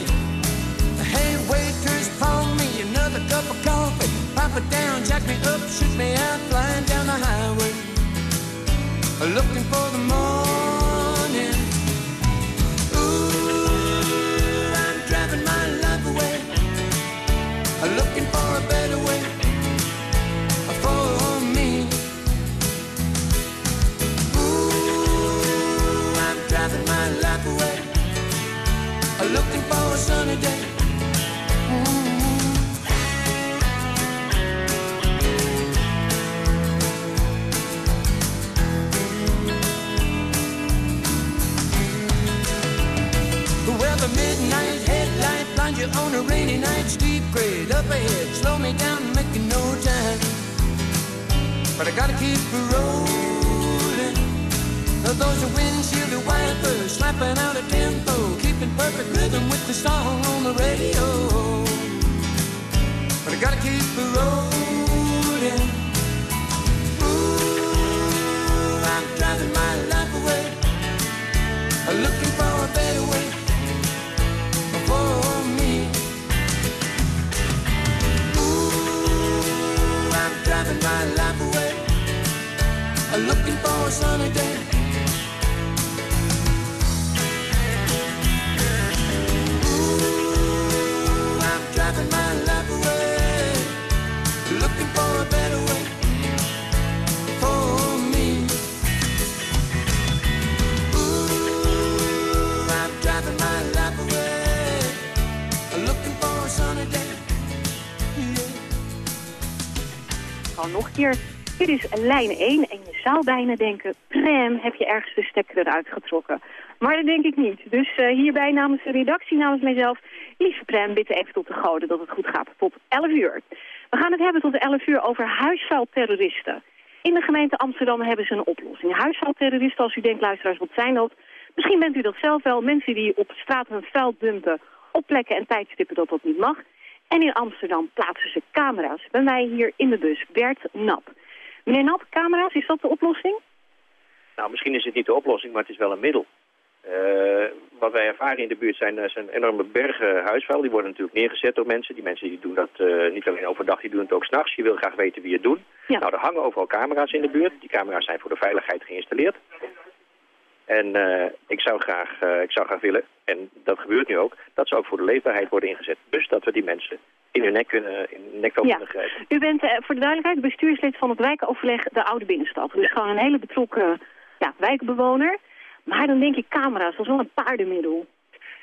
Hey, waiters, pour me another cup of coffee. Pop it down, jack me up, shoot me out, flying down the highway. Looking for the morning. You on a rainy night. Steep grade up ahead, slow me down, making no time. But I gotta keep rolling. Those are windshield wipers slapping out a tempo, keeping perfect rhythm with the song on the radio. But I gotta keep rolling. Ooh, I'm driving my life away, looking for a better way looking for a sunny day. Ooh, I'm driving my life away, looking for a better way for me. Ooh, I'm driving my life away, looking for a sunny day. Gewoon nog een. Dit is lijn 1 en je zou bijna denken, prem, heb je ergens de stekker eruit getrokken. Maar dat denk ik niet. Dus eh, hierbij namens de redactie, namens mijzelf, lieve prem, bid even tot de goden dat het goed gaat. Tot 11 uur. We gaan het hebben tot 11 uur over huisvuilterroristen. In de gemeente Amsterdam hebben ze een oplossing. Huisvuilterroristen, als u denkt, luisteraars, wat zijn dat? Misschien bent u dat zelf wel. Mensen die op straat hun vuil dumpen op plekken en tijdstippen dat dat niet mag. En in Amsterdam plaatsen ze camera's. Bij mij hier in de bus, Bert Nap. Meneer Nap, camera's, is dat de oplossing? Nou, misschien is het niet de oplossing, maar het is wel een middel. Eh, wat wij ervaren in de buurt zijn, eh, zijn enorme bergen huisvuil. Die worden natuurlijk neergezet door mensen. Die mensen die doen dat eh, niet alleen overdag, die doen het ook s'nachts. Je wil graag weten wie het doen. Nou, er hangen overal camera's in de buurt. Die camera's zijn voor de veiligheid geïnstalleerd. En eh, ik, zou graag, eh, ik zou graag willen, en dat gebeurt nu ook, dat ze ook voor de leefbaarheid worden ingezet. Dus dat we die mensen in hun nek kunnen, in hun nek Ja. kunnen grijpen. U bent eh, voor de duidelijkheid bestuurslid van het wijkoverleg de Oude Binnenstad. Dus gewoon een hele betrokken ja, wijkbewoner. Maar dan denk ik camera's, dat is wel een paardenmiddel.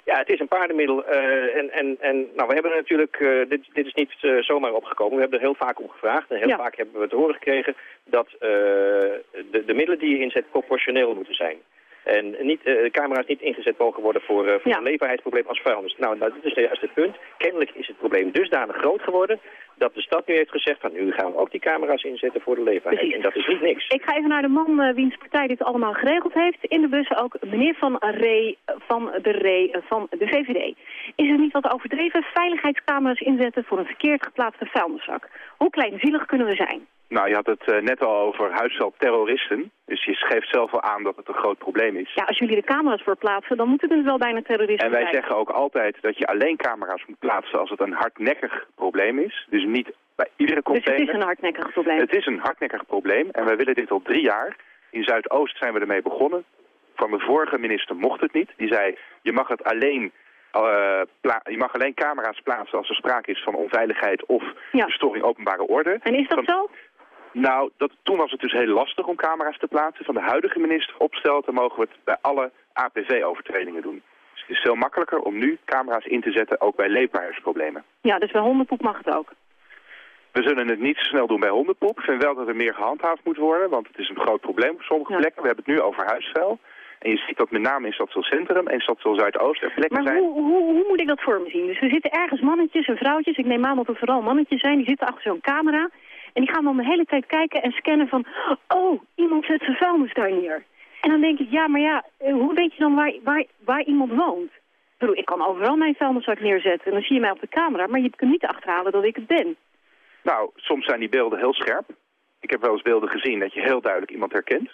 Ja, het is een paardenmiddel. en en, en nou, we hebben natuurlijk, dit, dit is niet zomaar opgekomen. We hebben er heel vaak om gevraagd. En heel Ja. vaak hebben we te horen gekregen dat de, de middelen die je inzet proportioneel moeten zijn. En niet, eh, camera's niet ingezet mogen worden voor, eh, voor een leefbaarheidsprobleem als vuilnis. Nou, nou, dit is juist het punt. Kennelijk is het probleem dusdanig groot geworden dat de stad nu heeft gezegd van nu gaan we ook die camera's inzetten voor de leefbaarheid. En dat is niet niks. Ik ga even naar de man eh, wiens partij dit allemaal geregeld heeft. In de bus ook meneer Van Ree van de Ree van de VVD. Is het niet wat overdreven veiligheidscamera's inzetten voor een verkeerd geplaatste vuilniszak? Hoe kleinzielig kunnen we zijn? Nou, je had het eh, net al over huisveldterroristen. Dus je geeft zelf al aan dat het een groot probleem is. Ja, als jullie de camera's voor plaatsen, dan moeten het dus wel bijna terroristen En wij zijn. zeggen ook altijd dat je alleen camera's moet plaatsen als het een hardnekkig probleem is. Dus niet bij iedere Dus container. het is een hardnekkig probleem. Het is een hardnekkig probleem en wij willen dit al drie jaar. In Zuidoost zijn we ermee begonnen. Van de vorige minister mocht het niet. Die zei, je mag het alleen... pla- je mag alleen camera's plaatsen als er sprake is van onveiligheid of verstoring openbare orde. En is dat Van- zo? Nou, dat, toen was het dus heel lastig om camera's te plaatsen. Van de huidige minister opstelt, mogen we het bij alle APV-overtredingen doen. Dus het is veel makkelijker om nu camera's in te zetten, ook bij leefbaarheidsproblemen. Ja, dus bij hondenpoep mag het ook. We zullen het niet zo snel doen bij hondenpoep. Ik vind wel dat er meer gehandhaafd moet worden, want het is een groot probleem op sommige Ja. plekken. We hebben het nu over huisvuil. En je ziet dat met name in Stadsel Centrum en Stadsel Zuidoost er plekken Maar zijn... hoe, hoe, hoe moet ik dat voor me zien? Dus er zitten ergens mannetjes en vrouwtjes, ik neem aan dat het vooral mannetjes zijn, die zitten achter zo'n camera. En die gaan dan de hele tijd kijken en scannen van, oh, iemand zet zijn vuilnis daar neer. En dan denk ik, ja, maar ja, eh, hoe weet je dan waar, waar, waar iemand woont? Ik bedoel, ik kan overal mijn vuilniszak neerzetten en dan zie je mij op de camera, maar je kunt niet achterhalen dat ik het ben. Nou, soms zijn die beelden heel scherp. Ik heb wel eens beelden gezien dat je heel duidelijk iemand herkent.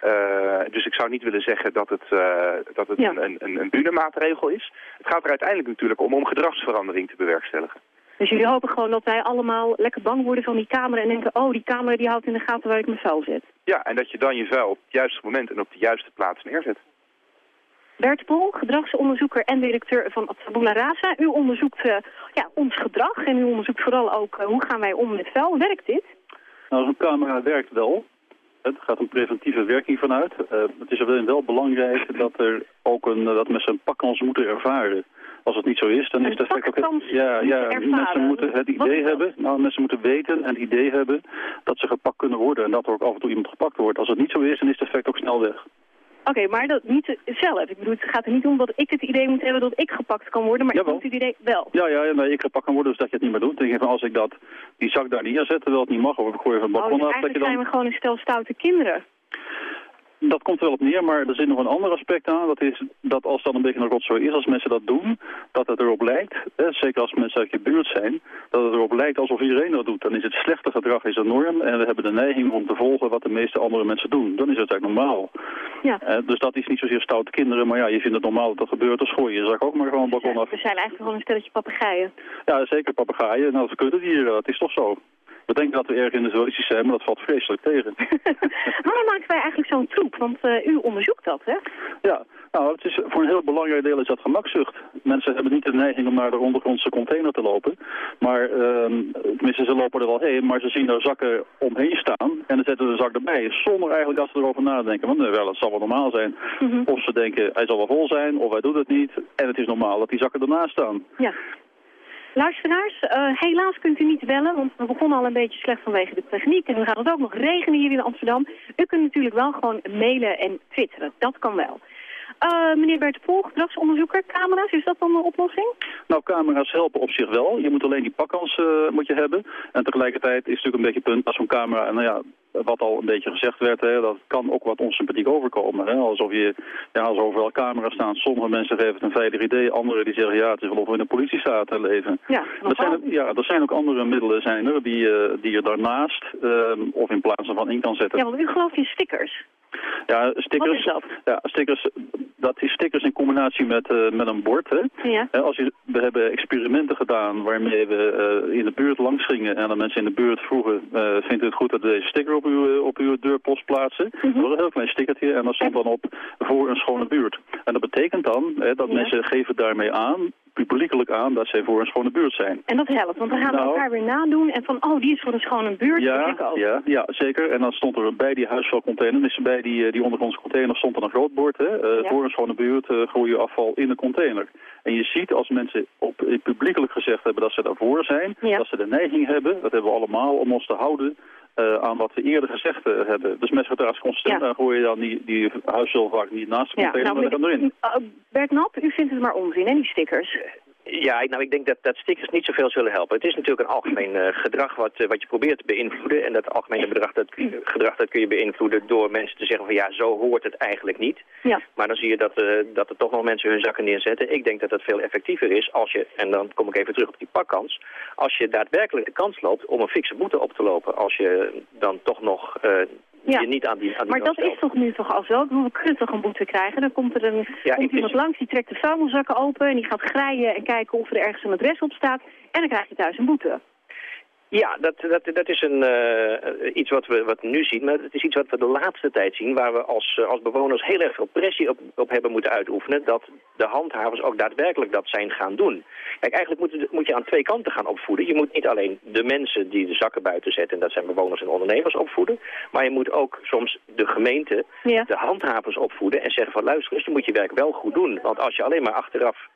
Eh, dus ik zou niet willen zeggen dat het, eh, dat het een, een, een, is. Het gaat er uiteindelijk natuurlijk om om gedragsverandering te bewerkstelligen. Dus jullie hopen gewoon dat wij allemaal lekker bang worden van die camera en denken, oh, die camera die houdt in de gaten waar ik mijn vuil zet. Ja, en dat je dan je vuil op het juiste moment en op de juiste plaats neerzet. Bert Pol, gedragsonderzoeker en directeur van Tabula Rasa. U onderzoekt eh, ja, ons gedrag en u onderzoekt vooral ook eh, hoe gaan wij om met vuil. Werkt dit? Nou, zo'n camera werkt wel. Het gaat een preventieve werking vanuit. Eh, het is alleen wel belangrijk dat, er ook een, dat mensen een pakkans moeten ervaren. Als het niet zo is, dan is effect ook... Ja, ja ervaren? mensen moeten het idee dat? hebben, nou, mensen moeten weten en het idee hebben dat ze gepakt kunnen worden. En dat er ook af en toe iemand gepakt wordt. Als het niet zo is, dan is het effect ook snel weg. Oké, maar dat niet zelf. Ik bedoel, het gaat er niet om dat ik het idee moet hebben dat ik gepakt kan worden, maar ik moet het idee wel. Ja, ja, ja, nee, ik gepakt kan worden, dus dat je het niet meer doet. Dan denk je van, als ik dat, die zak daar neerzet, terwijl het niet mag, of ik gooi even het Oh, balkon dus af, dat je dan... zijn we gewoon een stel stoute kinderen. Dat komt er wel op neer, maar er zit nog een ander aspect aan. Dat is dat als dat een beetje een rotzooi is, als mensen dat doen, dat het erop lijkt, hè, zeker als mensen uit je buurt zijn, dat het erop lijkt alsof iedereen dat doet. Dan is het slechte gedrag is norm en we hebben de neiging om te volgen wat de meeste andere mensen doen. Dan is het eigenlijk normaal. Ja. Eh, dus dat is niet zozeer stoute kinderen, maar ja, je vindt het normaal dat dat gebeurt, dan gooi je zak ook maar gewoon het balkon af. We zijn eigenlijk gewoon een stelletje papegaaien. Ja, zeker papegaaien. Nou, dat kunnen dieren, dat is toch zo. We denken dat we erg individualistisch zijn, maar dat valt vreselijk tegen. [LAUGHS] Waarom maken wij eigenlijk zo'n troep? Want eh, u onderzoekt dat, hè? Ja, nou, het is, voor een heel belangrijk deel is dat gemakzucht. Mensen hebben niet de neiging om naar de ondergrondse container te lopen. Maar, ehm, tenminste, ze lopen er wel heen, maar ze zien er zakken omheen staan. En dan zetten ze de zak erbij, zonder eigenlijk dat ze erover nadenken. Want nee, wel, het zal wel normaal zijn. Of ze denken, hij zal wel vol zijn, of hij doet het niet. En het is normaal dat die zakken ernaast staan. Ja. Luisteraars, eh, helaas kunt u niet bellen, want we begonnen al een beetje slecht vanwege de techniek. En dan gaat het ook nog regenen hier in Amsterdam. U kunt natuurlijk wel gewoon mailen en twitteren. Dat kan wel. Eh, meneer Bert Poel, gedragsonderzoeker, camera's, is dat dan een oplossing? Nou, camera's helpen op zich wel. Je moet alleen die pakkans eh, moet je hebben. En tegelijkertijd is het natuurlijk een beetje punt dat zo'n camera, nou ja, wat al een beetje gezegd werd, hè, dat kan ook wat onsympathiek overkomen. Hè? Alsof je, ja, als overal camera's staan, sommige mensen geven het een veilig idee, anderen die zeggen, ja, het is wel of we in een politiestaat leven. Ja, Er zijn, ook- ja, er zijn ook andere middelen zijn er, die, eh, die je daarnaast eh, of in plaats van in kan zetten. Ja, want u gelooft in stickers. Ja, stickers. Dat? Ja, stickers. Dat is stickers in combinatie met, eh, met een bord. Hè. Ja. Hè, Als je, we hebben experimenten gedaan waarmee we eh, in de buurt langs gingen en de mensen in de buurt vroegen, eh, vindt u het goed dat we deze sticker op uw, eh, op uw deurpost plaatsen? Dat was een heel klein stickertje en dat stond dan op voor een schone buurt. En dat betekent dan hè, dat Ja. mensen geven daarmee aan, publiekelijk aan, dat zij voor een schone buurt zijn. En dat helpt, want dan gaan we Nou. elkaar weer nadoen. En van, oh, die is voor een schone buurt. Ja, ik ook. ja, ja, zeker. En dan stond er bij die huisvuilcontainer, dus bij die, eh, die ondergrondse container stond er een groot bord. Hè, eh. Voor een schone buurt eh, gooi je afval in de container. En je ziet als mensen op, publiekelijk gezegd hebben dat ze daarvoor zijn, Ja. dat ze de neiging hebben, dat hebben we allemaal, om ons te houden aan wat we eerder gezegd eh, hebben. Dus met gedragsconstant, Ja. dan gooi je dan die, die vaak niet naast de Ja, container, nou, maar dan erin. uh, Bert Nap, u vindt het maar onzin, hè, die stickers? Ja, nou, ik denk dat, dat stickers niet zoveel zullen helpen. Het is natuurlijk een algemeen eh, gedrag wat, eh, wat je probeert te beïnvloeden. En dat algemene bedrag, dat, gedrag dat kun je beïnvloeden door mensen te zeggen van ja, zo hoort het eigenlijk niet. Ja. Maar dan zie je dat, eh, dat er toch nog mensen hun zakken neerzetten. Ik denk dat dat veel effectiever is als je, en dan kom ik even terug op die pakkans, als je daadwerkelijk de kans loopt om een fikse boete op te lopen. Als je dan toch nog Ja. je niet aan die, aan die Maar dat is toch nu toch al zo? Ik bedoel, we kunnen toch een boete krijgen? Dan komt er een, Ja, komt iemand langs, die trekt de vuilniszakken open... en die gaat graaien en kijken of er ergens een adres op staat. En dan krijg je thuis een boete. Ja, dat, dat, dat is een, eh, iets wat we, wat nu zien, maar het is iets wat we de laatste tijd zien... waar we als, eh, als bewoners heel erg veel pressie op, op hebben moeten uitoefenen... dat de handhavers ook daadwerkelijk dat zijn gaan doen. Kijk, eigenlijk moet, moet je aan twee kanten gaan opvoeden. Je moet niet alleen de mensen die de zakken buiten zetten... en dat zijn bewoners en ondernemers opvoeden... maar je moet ook soms de gemeente, Ja. de handhavers opvoeden... en zeggen van luister eens, je moet je werk wel goed doen. Want als je alleen maar achteraf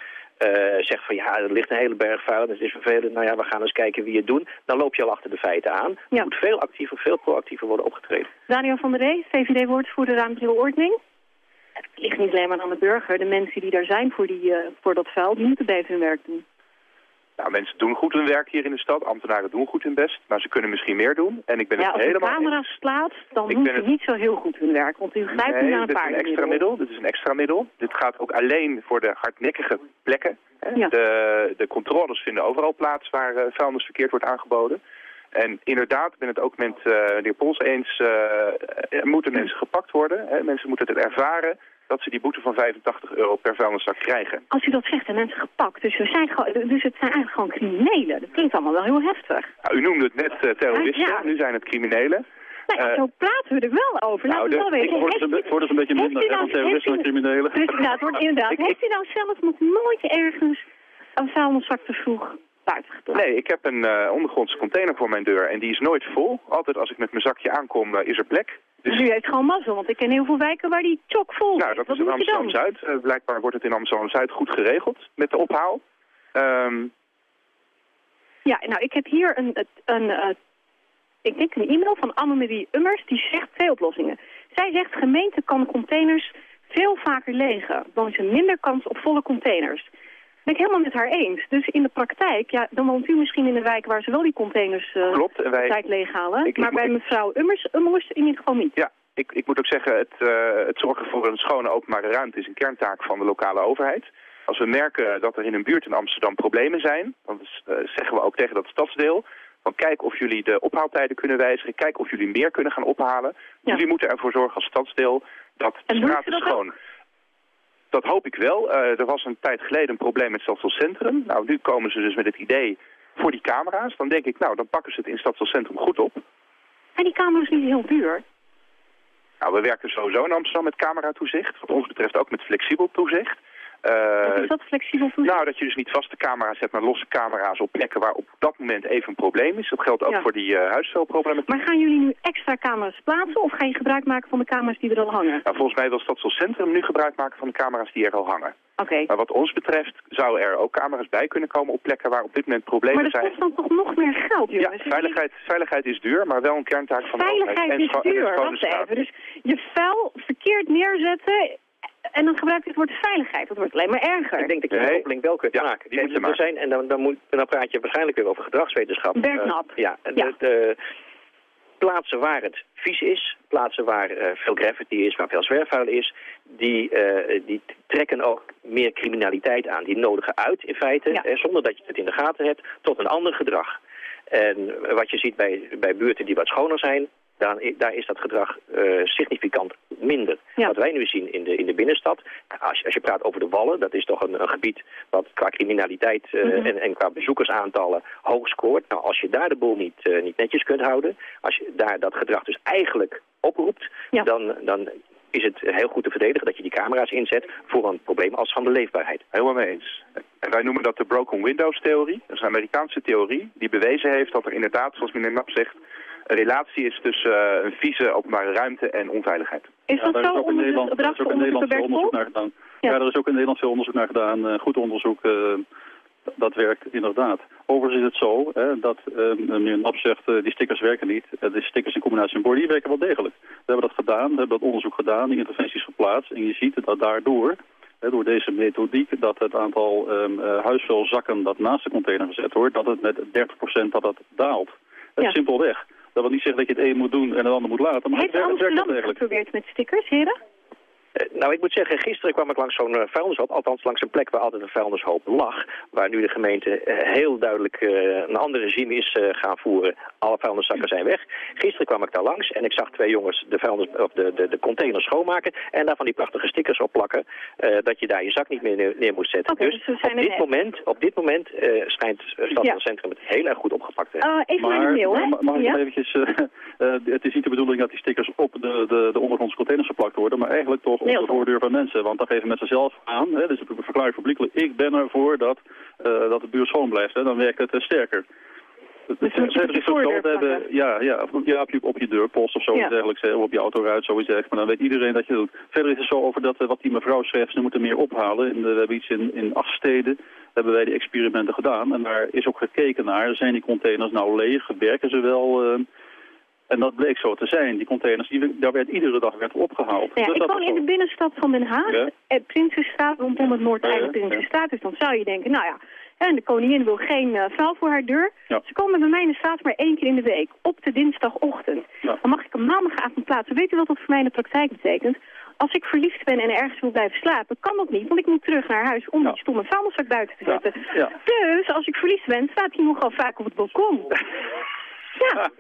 zegt van ja, er ligt een hele berg vuil, het is vervelend, nou ja, we gaan eens kijken wie het doen, dan loop je al achter de feiten aan. Ja. Er moet veel actiever, veel proactiever worden opgetreden. Daniel van der Ree, VVD-woordvoerder ruimtelijke ordening. Het ligt niet alleen maar aan de burger. De mensen die daar zijn voor, die, eh, voor dat vuil, die moeten beter hun werk doen. Nou, mensen doen goed hun werk hier in de stad. Ambtenaren doen goed hun best. Maar ze kunnen misschien meer doen. En ik ben ja, het als je helemaal camera's plaatst, dan doen ze het- niet zo heel goed hun werk. Want u grijpt nu Nee, naar een dit is een extra middel. Dit is een extra middel. Dit gaat ook alleen voor de hardnekkige plekken. Ja. De, de controles vinden overal plaats waar eh, vuilnis verkeerd wordt aangeboden. En inderdaad, ik ben het ook met eh, de heer Pols eens, eh, er moeten mensen gepakt worden. Hè. Mensen moeten het ervaren dat ze die boete van 85 euro per vuilniszak krijgen. Als u dat zegt, en mensen gepakt. Dus, we zijn dus het zijn eigenlijk gewoon criminelen. Dat klinkt allemaal wel heel heftig. Nou, u noemde het net eh, terroristen, Ja, ja. nu zijn het criminelen. Nou ja, Eh, zo praten we er wel over. Laten nou, we de- wel weten. ik word Heeft een beetje minder, hè, nou- van terroristen en criminelen. Nou, het wordt inderdaad. Ik- ik- heeft u nou zelf nog nooit ergens een vuilniszak te vroeg? Nee, ik heb een eh, ondergrondse container voor mijn deur en die is nooit vol. Altijd als ik met mijn zakje aankom, is er plek. Dus u heeft gewoon mazzel, want ik ken heel veel wijken waar die chockvol Nou, is. dat Wat is in? Amsterdam-Zuid. Eh, blijkbaar wordt het in Amsterdam-Zuid goed geregeld met de ophaal. Ehm, Ja, nou, ik heb hier een, een, een eh, ik denk een e-mail van Annemarie Ummers, die zegt twee oplossingen. Zij zegt, gemeente kan containers veel vaker legen. Dan is er minder kans op volle containers. Ben ik helemaal met haar eens. Dus in de praktijk, ja, dan woont u misschien in een wijk waar ze wel die containers eh Klopt, en wij- tijd leeghalen. Ik- maar ik- bij ik- mevrouw Ummers, Ummers in ieder geval niet. ja, ik, ik moet ook zeggen, het, eh, het zorgen voor een schone openbare ruimte is een kerntaak van de lokale overheid. Als we merken dat er in een buurt in Amsterdam problemen zijn, dan eh, zeggen we ook tegen dat stadsdeel... van kijk of jullie de ophaaltijden kunnen wijzigen, kijk of jullie meer kunnen gaan ophalen. Jullie moeten ervoor zorgen als stadsdeel dat de En doen straat ze is dat hoop ik wel. Eh, er was een tijd geleden een probleem met Stadsdelcentrum. Nou, nu komen ze dus met het idee voor die camera's. Dan denk ik, nou, dan pakken ze het in Stadsdelcentrum goed op. En die kamer is niet heel duur. Nou, we werken sowieso in Amsterdam met cameratoezicht. Wat ons betreft ook met flexibel toezicht. Wat is dat flexibel toezicht? nou, dat je dus niet vaste camera's hebt, maar losse camera's op plekken waar op dat moment even een probleem is. Dat geldt ook Ja. voor die uh, huisvuilproblematiek. Maar gaan jullie nu extra camera's plaatsen of ga je gebruik maken van de camera's die er al hangen? Nou, volgens mij wil Stadsdelcentrum nu gebruik maken van de camera's die er al hangen. Oké. Maar wat ons betreft zou er ook camera's bij kunnen komen op plekken waar op dit moment problemen Maar dat zijn. kost dan toch nog meer geld, jongens? Ja, veiligheid, veiligheid is duur, maar wel een kerntaak van de overheid. Veiligheid is duur, wacht even. Dus je vuil verkeerd neerzetten en dan gebruik je het woord veiligheid. Dat wordt alleen maar erger. Ik denk dat je die koppeling wel kunt maken. Die moet er zijn en dan, dan, moet, dan praat je waarschijnlijk weer over gedragswetenschap. Bergnap. Eh, ja, en Ja. De, de plaatsen waar het vies is, plaatsen waar eh, veel graffiti is, waar veel zwerfvuil is, die, eh, die trekken ook meer criminaliteit aan. Die nodigen uit in feite, eh, zonder dat je het in de gaten hebt, tot een ander gedrag. En wat je ziet bij, bij buurten die wat schoner zijn, dan, i- daar is dat gedrag eh, significant minder. Wat wij nu zien in de, in de binnenstad, als je, als je praat over de Wallen, dat is toch een, een gebied wat qua criminaliteit eh, Mhm. en, en qua bezoekersaantallen hoog scoort. Nou, als je daar de boel niet, eh, niet netjes kunt houden, als je daar dat gedrag dus eigenlijk oproept, dan, dan is het heel goed te verdedigen dat je die camera's inzet voor een probleem als van de leefbaarheid. Helemaal mee eens. En wij noemen dat de broken windows theorie. Dat is een Amerikaanse theorie die bewezen heeft dat er inderdaad, zoals meneer Nap zegt, een relatie is tussen eh, een vieze openbare ruimte en onveiligheid. Is Ja, daar is ook in Nederland, daar is ook in Nederland veel onderzoek naar gedaan. Ja. er is ook in Nederland veel onderzoek naar gedaan. eh, goed onderzoek, eh, dat werkt inderdaad. Overigens is het zo hè, dat eh, meneer Nap zegt, eh, die stickers werken niet. De stickers in combinatie met borden, die werken wel degelijk. We hebben dat gedaan, we hebben dat onderzoek gedaan, die interventies geplaatst. En je ziet dat daardoor hè, door deze methodiek, dat het aantal um, huisvuilzakken dat naast de container gezet wordt, dat het met 30% dat dat daalt. Dat is simpelweg. Dat wil niet zeggen dat je het een moet doen en het ander moet laten, maar Heeft het het Amsterdam degelijk. geprobeerd met stickers, heren? Eh, nou, ik moet zeggen, gisteren kwam ik langs zo'n eh, vuilnishoop, althans langs een plek waar altijd een vuilnishoop lag, waar nu de gemeente eh, heel duidelijk een ander regime is gaan voeren. Alle vuilniszakken zijn weg. Gisteren kwam ik daar langs en ik zag twee jongens de, vuilnis, of de, de, de containers schoonmaken en daar van die prachtige stickers op plakken, eh, dat je daar je zak niet meer neer, neer moest zetten. Dus zijn op, dit moment, op dit moment eh, schijnt het stadscentrum het heel erg goed opgepakt te hebben. Eh, even maar, naar de mail, hè? maar- mag ik Ja? eventjes, het is niet de bedoeling dat die stickers op de, de, de ondergrondse containers geplakt worden, maar eigenlijk toch Nee, de voordeur van mensen. Want dan geven mensen zelf aan, hè, dus ik verklaar publiekelijk, ik ben ervoor dat, eh, dat de buurt schoon blijft. Hè, dan werkt het eh, sterker. Dus de zo, voordeur we hebben, plakken? ja, ja, op, je, op je deurpost of zoiets Ja. dergelijks, hè, of op je autoruit, zoiets dergelijks. Maar dan weet iedereen dat je doet. Verder is het zo over dat, eh, wat die mevrouw schrijft, ze moeten meer ophalen. En, eh, we hebben iets in, in acht steden, hebben wij die experimenten gedaan. En daar is ook gekeken naar, zijn die containers nou leeg, werken ze wel... eh, en dat bleek zo te zijn. Die containers, die, daar werd iedere dag werd opgehaald. Ja, Dus ik woon in de binnenstad van Den Haag, Ja. eh, Prinsenstraat, rondom het ja. Prinsenstraat. Dus dan zou je denken, nou ja, en de koningin wil geen eh, vuil voor haar deur. Ja. Ze komen bij mij in de straat maar één keer in de week, op de dinsdagochtend. Ja. Dan mag ik een maandagavond plaatsen. Weet u wat dat voor mij in de praktijk betekent? Als ik verliefd ben en ergens wil blijven slapen, kan dat niet, want ik moet terug naar huis om die stomme vuilniszak buiten te zetten. Dus als ik verliefd ben, staat hij nogal vaak op het balkon. [LAUGHS] Ja,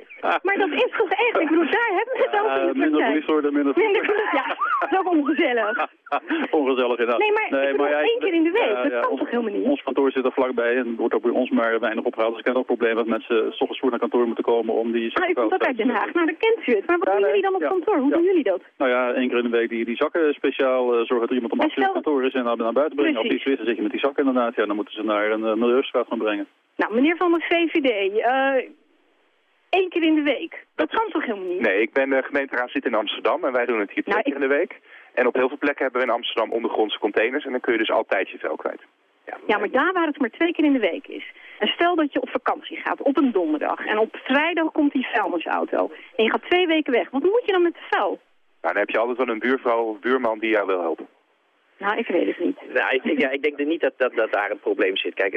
maar dat is toch echt, ik bedoel, daar hebben we het over in Eh, de minder minder ja. Dat is ook ongezellig. [LAUGHS] Ongezellig inderdaad. Nee, maar ik bedoel, één keer in de week, dat kan toch helemaal niet? Ons kantoor zit er vlakbij en wordt ook bij ons maar weinig opgehaald. Dus ik heb ook het probleem dat mensen s ochtends vroeg naar kantoor moeten komen om die Ah, u komt ook uit Den Haag. Nou, dan kent u het. Maar wat doen jullie dan op kantoor? Hoe doen jullie dat? Nou ja, één keer in de week die, die zakken speciaal eh, zorgen dat er iemand om achter stel- kantoor is en naar, naar buiten brengen. Of wist, dan zit je met die zakken inderdaad. Ja, dan moeten ze naar een milieustraat gaan brengen. Nou, meneer van de VVD, eh één keer in de week. Dat kan toch helemaal niet? Nee, ik ben de gemeenteraadslid in Amsterdam en wij doen het hier twee Nou, keer in de week. En op heel veel plekken hebben we in Amsterdam ondergrondse containers en dan kun je dus altijd je vuil kwijt. Ja, maar daar waar het maar twee keer in de week is. En stel dat je op vakantie gaat, op een donderdag. En op vrijdag komt die vuilnisauto. En je gaat twee weken weg. Wat moet je dan met de vuil? Nou, dan heb je altijd wel een buurvrouw of buurman die jou wil helpen. Nou, ik weet het niet. Nou, ik, denk- ja, ik denk niet dat, dat, dat daar een probleem zit. Kijk,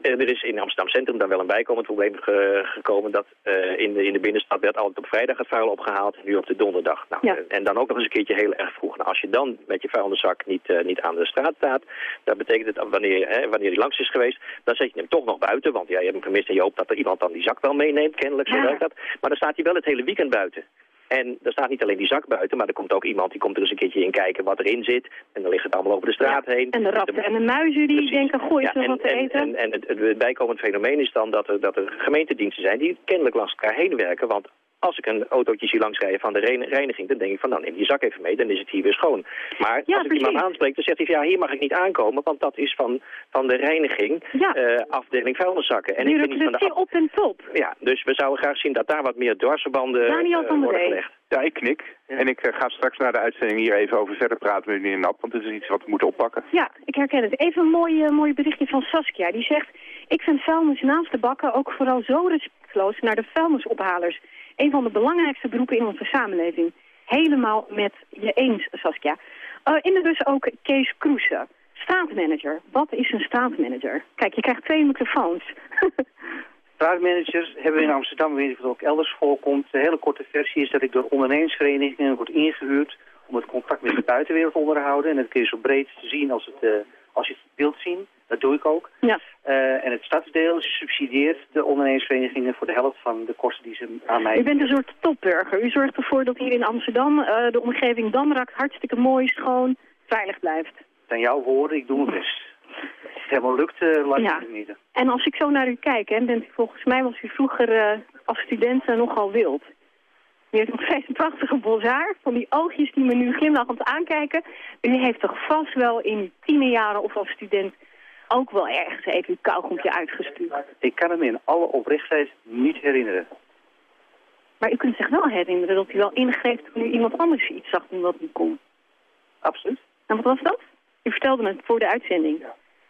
er is in Amsterdam Centrum dan wel een bijkomend probleem ge- gekomen... dat eh, in, de, in de binnenstad werd altijd op vrijdag het vuil opgehaald... nu op de donderdag. Nou, Ja. En dan ook nog eens een keertje heel erg vroeg. Nou, als je dan met je vuilniszak niet, eh, niet aan de straat staat... dat betekent het, wanneer, hè, wanneer hij langs is geweest... dan zet je hem toch nog buiten, want ja, je hebt hem gemist... en je hoopt dat er iemand dan die zak wel meeneemt, kennelijk, zo Ja. dat. Maar dan staat hij wel het hele weekend buiten. En er staat niet alleen die zak buiten, maar er komt ook iemand die komt er eens een keertje in kijken wat erin zit. En dan ligt het allemaal over de straat heen. En de ratten en de muizen die denken, gooi eens en, wat te en, eten. en, en het, het bijkomend fenomeen is dan dat er, dat er gemeentediensten zijn die kennelijk langs elkaar heen werken. Want als ik een autootje zie langsrijden van de rein- reiniging, dan denk ik van nou neem je zak even mee, dan is het hier weer schoon. Maar Ja, als ik iemand aanspreek, dan zegt hij van ja, hier mag ik niet aankomen, want dat is van, van de reiniging, eh, afdeling vuilniszakken. En ik ben niet van de op en top. ja, dus we zouden graag zien dat daar wat meer dwarsverbanden Daniel eh, van der worden gelegd. Ja, ik knik. En ik eh, ga straks na de uitzending hier even over verder praten met meneer Nap, want het is iets wat we moeten oppakken. Ja, ik herken het. Even een mooi, mooi berichtje van Saskia. Die zegt, ik vind vuilnis naast de bakken ook vooral zo respectloos naar de vuilnisophalers. Een van de belangrijkste beroepen in onze samenleving. Helemaal met je eens, Saskia. Eh in de bus ook Kees Kroesen. Straatmanager. Wat is een straatmanager? Kijk, je krijgt twee microfoons. [LAUGHS] Straatmanagers hebben we in Amsterdam, weet ik wat ook elders voorkomt. De hele korte versie is dat ik door ondernemersverenigingen word ingehuurd om het contact met de buitenwereld te onderhouden. En dat kun je zo breed te zien als, het, eh, als je het wilt zien. Dat doe ik ook. Ja. Eh, en het stadsdeel subsidieert de ondernemersverenigingen voor de helft van de kosten die ze aan mij... U bent een soort topburger. U zorgt ervoor dat hier in Amsterdam eh, de omgeving Damrak hartstikke mooi, schoon, veilig blijft. Zijn jouw woorden, ik doe mijn best. Als het helemaal lukt, eh laat Ja. ik het niet. En als ik zo naar u kijk, hè, bent u volgens mij was u vroeger als student nogal wild. U heeft nog [LAUGHS] steeds een prachtige bos haar, van die oogjes die me nu glimlachend aankijken. U heeft toch vast wel in uw tienerjaren of als student ook wel ergens even uw kauwgompje uitgespuugd. Ik kan het me in alle oprechtheid niet herinneren. Maar u kunt zich wel herinneren dat u wel ingreep toen u iemand anders iets zag doen wat niet kon. Absoluut. En wat was dat? U vertelde het voor de uitzending.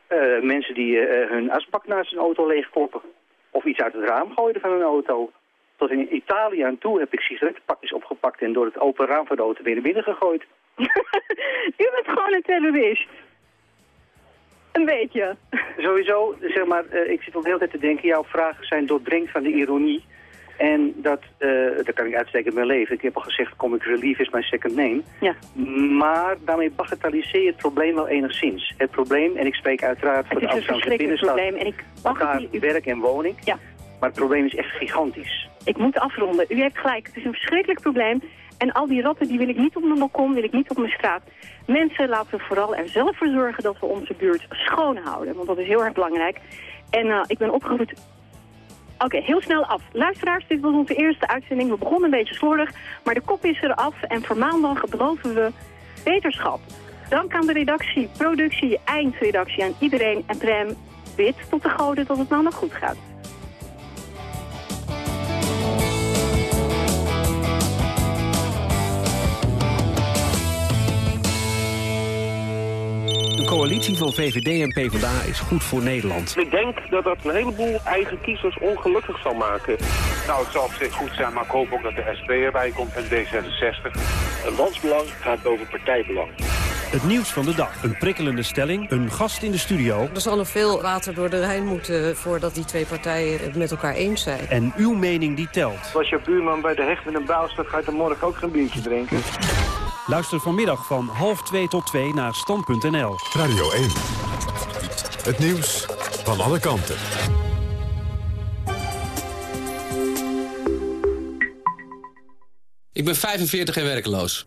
Eh, mensen die eh, hun asbak naast hun auto leegkloppen. Of iets uit het raam gooien van hun auto. Tot in Italië aan toe heb ik sigarettenpakjes opgepakt en door het open raam van de auto weer naar binnen gegooid. [LAUGHS] U bent gewoon een terrorist. Een beetje. Sowieso, zeg maar, eh, ik zit al de hele tijd te denken, jouw vragen zijn doordrenkt van de ironie. En dat, eh, dat kan ik uitsteken in mijn leven. Ik heb al gezegd, comic relief is mijn second name. Ja. Maar daarmee bagatelliseer je het probleem wel enigszins. Het probleem, en ik spreek uiteraard voor de Amsterdamse binnenstad. probleem. En ik elkaar niet... werk en woning. Ja. Maar het probleem is echt gigantisch. Ik moet afronden. U heeft gelijk. Het is een verschrikkelijk probleem. En al die ratten die wil ik niet op mijn balkon, wil ik niet op mijn straat. Mensen, laten we vooral er zelf voor zorgen dat we onze buurt schoon houden. Want dat is heel erg belangrijk. En eh, ik ben opgeroepen... Oké, heel snel af. Luisteraars, dit was onze eerste uitzending. We begonnen een beetje slordig, maar de kop is er af. En voor maandag beloven we beterschap. Dank aan de redactie, productie, eindredactie, aan iedereen. En Prem, bid tot de goden dat het nou nog goed gaat. Coalitie van VVD en PvdA is goed voor Nederland. Ik denk dat dat een heleboel eigen kiezers ongelukkig zal maken. Nou, het zal op zich goed zijn, maar ik hoop ook dat de SP erbij komt en D66. Een landsbelang gaat over partijbelang. Het nieuws van de dag. Een prikkelende stelling, een gast in de studio... Er zal nog veel water door de Rijn moeten voordat die twee partijen het met elkaar eens zijn. en uw mening die telt. Als je buurman bij de hecht met een bouw staat, ga je dan morgen ook geen biertje drinken. Luister vanmiddag van half 2 tot 2 naar stand.nl. Radio 1. Het nieuws van alle kanten. Ik ben 45 en werkloos.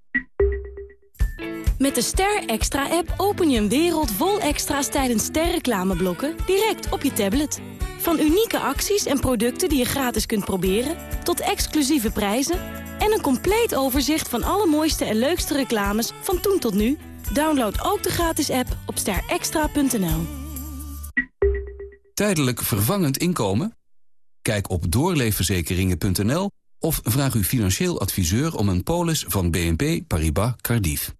Met de Ster Extra-app open je een wereld vol extra's tijdens sterreclameblokken direct op je tablet. Van unieke acties en producten die je gratis kunt proberen, tot exclusieve prijzen en een compleet overzicht van alle mooiste en leukste reclames van toen tot nu. Download ook de gratis app op sterextra.nl. Tijdelijk vervangend inkomen? Kijk op doorleefverzekeringen.nl of vraag uw financieel adviseur om een polis van BNP Paribas Cardiff.